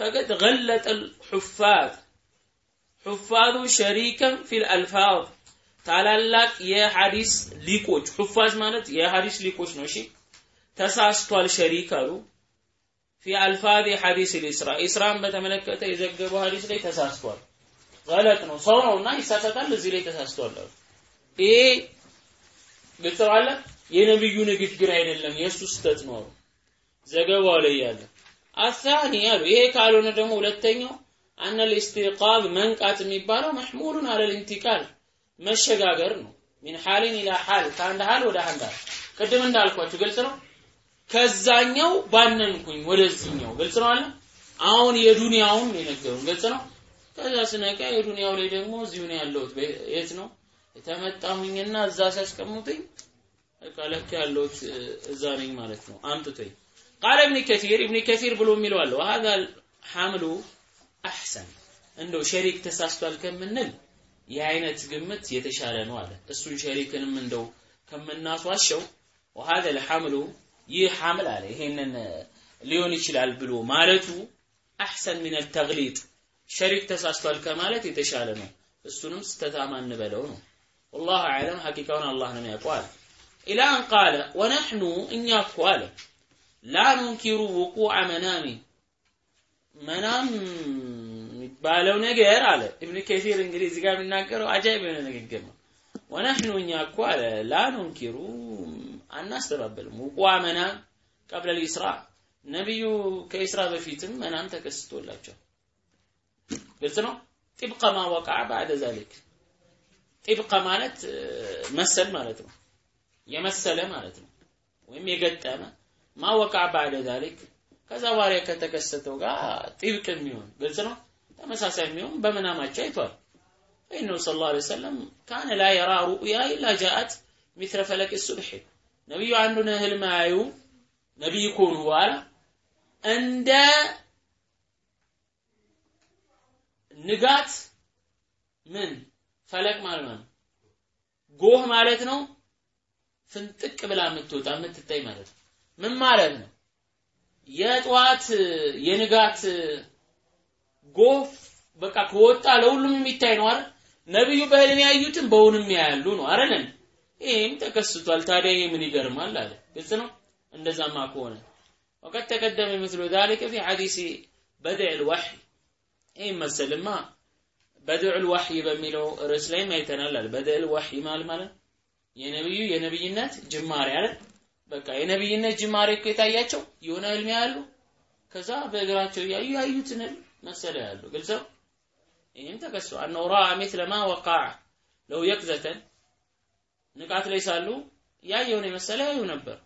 S2: فقد غلط الحفاظ። ሑፋዙ شريكا في الألفاظ። ታላላቅ የሐዲስ ሊቆች። ሑፋዝ ማለት የሐዲስ ሊቆች ነው። እሺ? ተሳስቷል ሸሪክ አሉ ፊ አልፋዝ ሐዲስ ልእስራ ኢስራን በተመለከተ የዘገበው ሐዲስ ላይ ተሳስቷል። ገለጥ ነው ሰው ነውና ይሳሳታል። እዚህ ላይ ተሳስቷል ይሄ ግልጽ አለ። የነብዩ ንግግር አይደለም የእሱ ስህተት ነው ዘገባው ላይ ያለ አሳኒ አሉ። ይሄ ካልሆነ ደግሞ ሁለተኛው አነ ልእስቲቃዝ መንቃት የሚባለው መሕሙሉን አለል ኢንቲቃል መሸጋገር ነው። ሚን ሐሊን ኢላ ሐል ከአንድ ሐል ወደ አንድ ሐል ቅድም እንዳልኳችሁ ግልጽ ነው። ከዛኛው ባነንኩኝ ወደዚህኛው ግልጽ ነው አለ። አሁን የዱንያውን የነገሩን ግልጽ ነው። ከዛ ስነቃ የዱንያው ላይ ደግሞ እዚሁ ነው ያለሁት። የት ነው የተመጣሁኝና እዛ ሲያስቀምጡኝ በቃ ለካ ያለሁት እዛ ነኝ ማለት ነው። አምጥቶኝ ቃለ ኢብን ከሲር ኢብን ከሲር ብሎ የሚለው አለ ወሀዛ ሐምሉ አሕሰን እንደው ሸሪክ ተሳስቷል ከምንል ይህ አይነት ግምት የተሻለ ነው አለ። እሱን ሸሪክንም እንደው ከምናስዋሸው ወሀዛ ልሐምሉ ይህ ሐምል አለ ይሄንን ሊሆን ይችላል ብሎ ማለቱ አሕሰን ሚን ተግሊጥ ሸሪክ ተሳስቷል ከማለት የተሻለ ነው። እሱንም ስተታማ እንበለው ነው። ወላሁ አዕለም ሐቂቃውን አላህ ነው ያውቀው አለ። ኢላ አን ቃለ ወነሕኑ እኛ እኮ አለ ላ ኑንኪሩ ውቁዐ መናሚ መናም የሚባለው ነገር አለ ኢብኑ ከሲር እንግዲህ እዚህ ጋር የሚናገረው አጃይብ የሆነ ንግግር ነው። ወነሕኑ እኛ እኮ አለ ላ አናስተባበልም ውቁዐ መናም ቀብለ ልኢስራ ነቢዩ ከኢስራ በፊትም መናም ተከስቶላቸው ግልጽ ነው። ጢብቀ ማ ወቃዐ ባዕደ ዛሊክ ጢብቀ ማለት መሰል ማለት ነው። የመሰለ ማለት ነው። ወይም የገጠመ ማ ወቃዐ ባዕደ ዛሊክ ከዛ በኋላ ከተከሰተው ጋር ጢብቅ የሚሆን ግልጽ ነው። ተመሳሳይ የሚሆን በመናማቸው አይቷል። ፈኢነሁ ሰለላሁ ዐለይሂ ወሰለም ካነ ላ የራ ሩእያ ኢላ ጃአት ሚስለ ፈለቅ ሱብሒ ነቢዩ አንዱን ህልም አያዩ ነቢይ ከሆኑ በኋላ እንደ ንጋት ምን? ፈለቅ ማለት ነው። ጎህ ማለት ነው። ፍንጥቅ ብላ የምትወጣ የምትታይ ማለት ነው። ምን ማለት ነው? የጠዋት የንጋት ጎህ በቃ ከወጣ ለሁሉም የሚታይ ነው አይደል? ነብዩ በህልም ያዩትን በውንም ያያሉ ነው አይደል ይህም ተከስቷል ታዲያ ይህ ምን ይገርማል አለ ግልጽ ነው እንደዛማ ከሆነ ወቀድ ተቀደመ ምስሉ ذلك في حديث بدع الوحي ይህ መሰልማ በድዕ ልዋሕይ በሚለው ርዕስ ላይም አይተናል አለ በድዕ ልዋሕይ ማለት ማለት የነብዩ የነብይነት ጅማሬ አለ በቃ የነብይነት ጅማሬ እኮ የታያቸው የሆነ ህልም ያሉ ከዛ በእግራቸው እያዩ ያዩትን ህልም መሰለ ያሉ ግልጽ ነው ይህም ተከስቶ አነው ራአ ሚስለ ማ ወቃዐ ለው የቅዘተን ንቃት ላይ ሳሉ ያየውን የመሰለ ያዩ ነበር።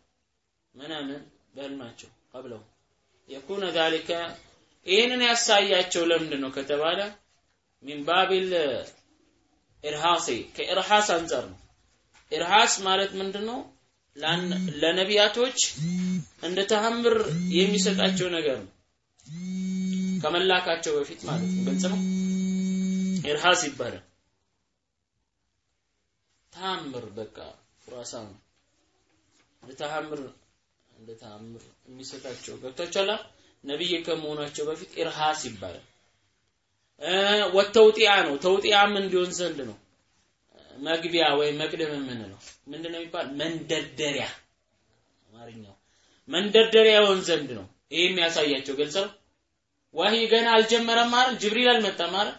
S2: ምናምን በህልማቸው ቀብለው። يكون ذلك ይህንን ያሳያቸው ለምንድን ነው ከተባለ من باب الإرهاص ከ إرهاص አንጻር ነው። إرهاص ማለት ምንድን ነው ለነቢያቶች እንደ ተአምር የሚሰጣቸው ነገር ነው። ከመላካቸው በፊት ማለት ነው። ግልጽ ነው? إرهاص ይባላል ተአምር በቃ ራሳ ነው እንደ ተአምር እንደ ተአምር የሚሰጣቸው ገብቷችኋል ነብይ ከመሆናቸው በፊት ኢርሃስ ይባላል ወተውጢያ ነው። ተውጢያም እንዲሆን ዘንድ ነው። መግቢያ ወይም መቅደም የምንለው ምንድነው የሚባል መንደርደሪያ አማርኛው መንደርደሪያ ይሆን ዘንድ ነው። ይሄ የሚያሳያቸው ግልጽ ነው። ወህይ ገና አልጀመረም ማለት ጅብሪል አልመጣም ማለት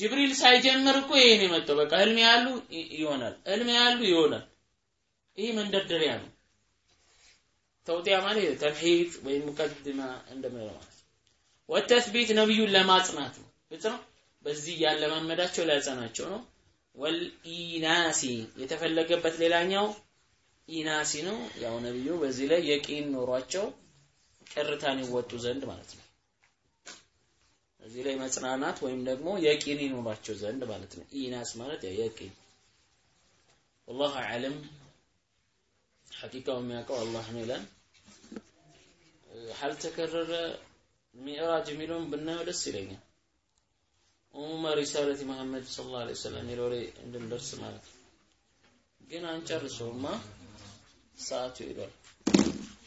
S2: ጅብሪል ሳይጀምር እኮ ይሄ ነው የመጣው። በቃ ህልም ያሉ ይሆናል፣ ህልም ያሉ ይሆናል። ይሄ መንደርደሪያ ነው። ተውጢያ ማለት ተምሂድ ወይም ሙቀድማ እንደምንለው ማለት ወተስቢት ነብዩን ለማጽናት ነው። ግልጽ ነው። በዚህ ያለማመዳቸው ሊያጸናቸው ነው። ወልኢናሲ የተፈለገበት ሌላኛው ኢናሲ ነው። ያው ነብዩ በዚህ ላይ የቂን ኖሯቸው ቅርታን ይወጡ ዘንድ ማለት ነው። እዚህ ላይ መጽናናት ወይም ደግሞ የቂን ይኖራቸው ዘንድ ማለት ነው። ኢናስ ማለት ያው የቂን ወላሁ አለም ሐቂቃው የሚያውቀው አላህ ነው ይላል። ሀልተከረረ ሚዕራጅ የሚለውን ብናየው ደስ ይለኛል። ኡማ ሪሳለት መሐመድ ሰለላሁ ዐለይሂ ወሰለም የሚለው ላይ እንድንደርስ ማለት ነው። ግን አንጨርሰውማ ሰዓቱ ይሏል።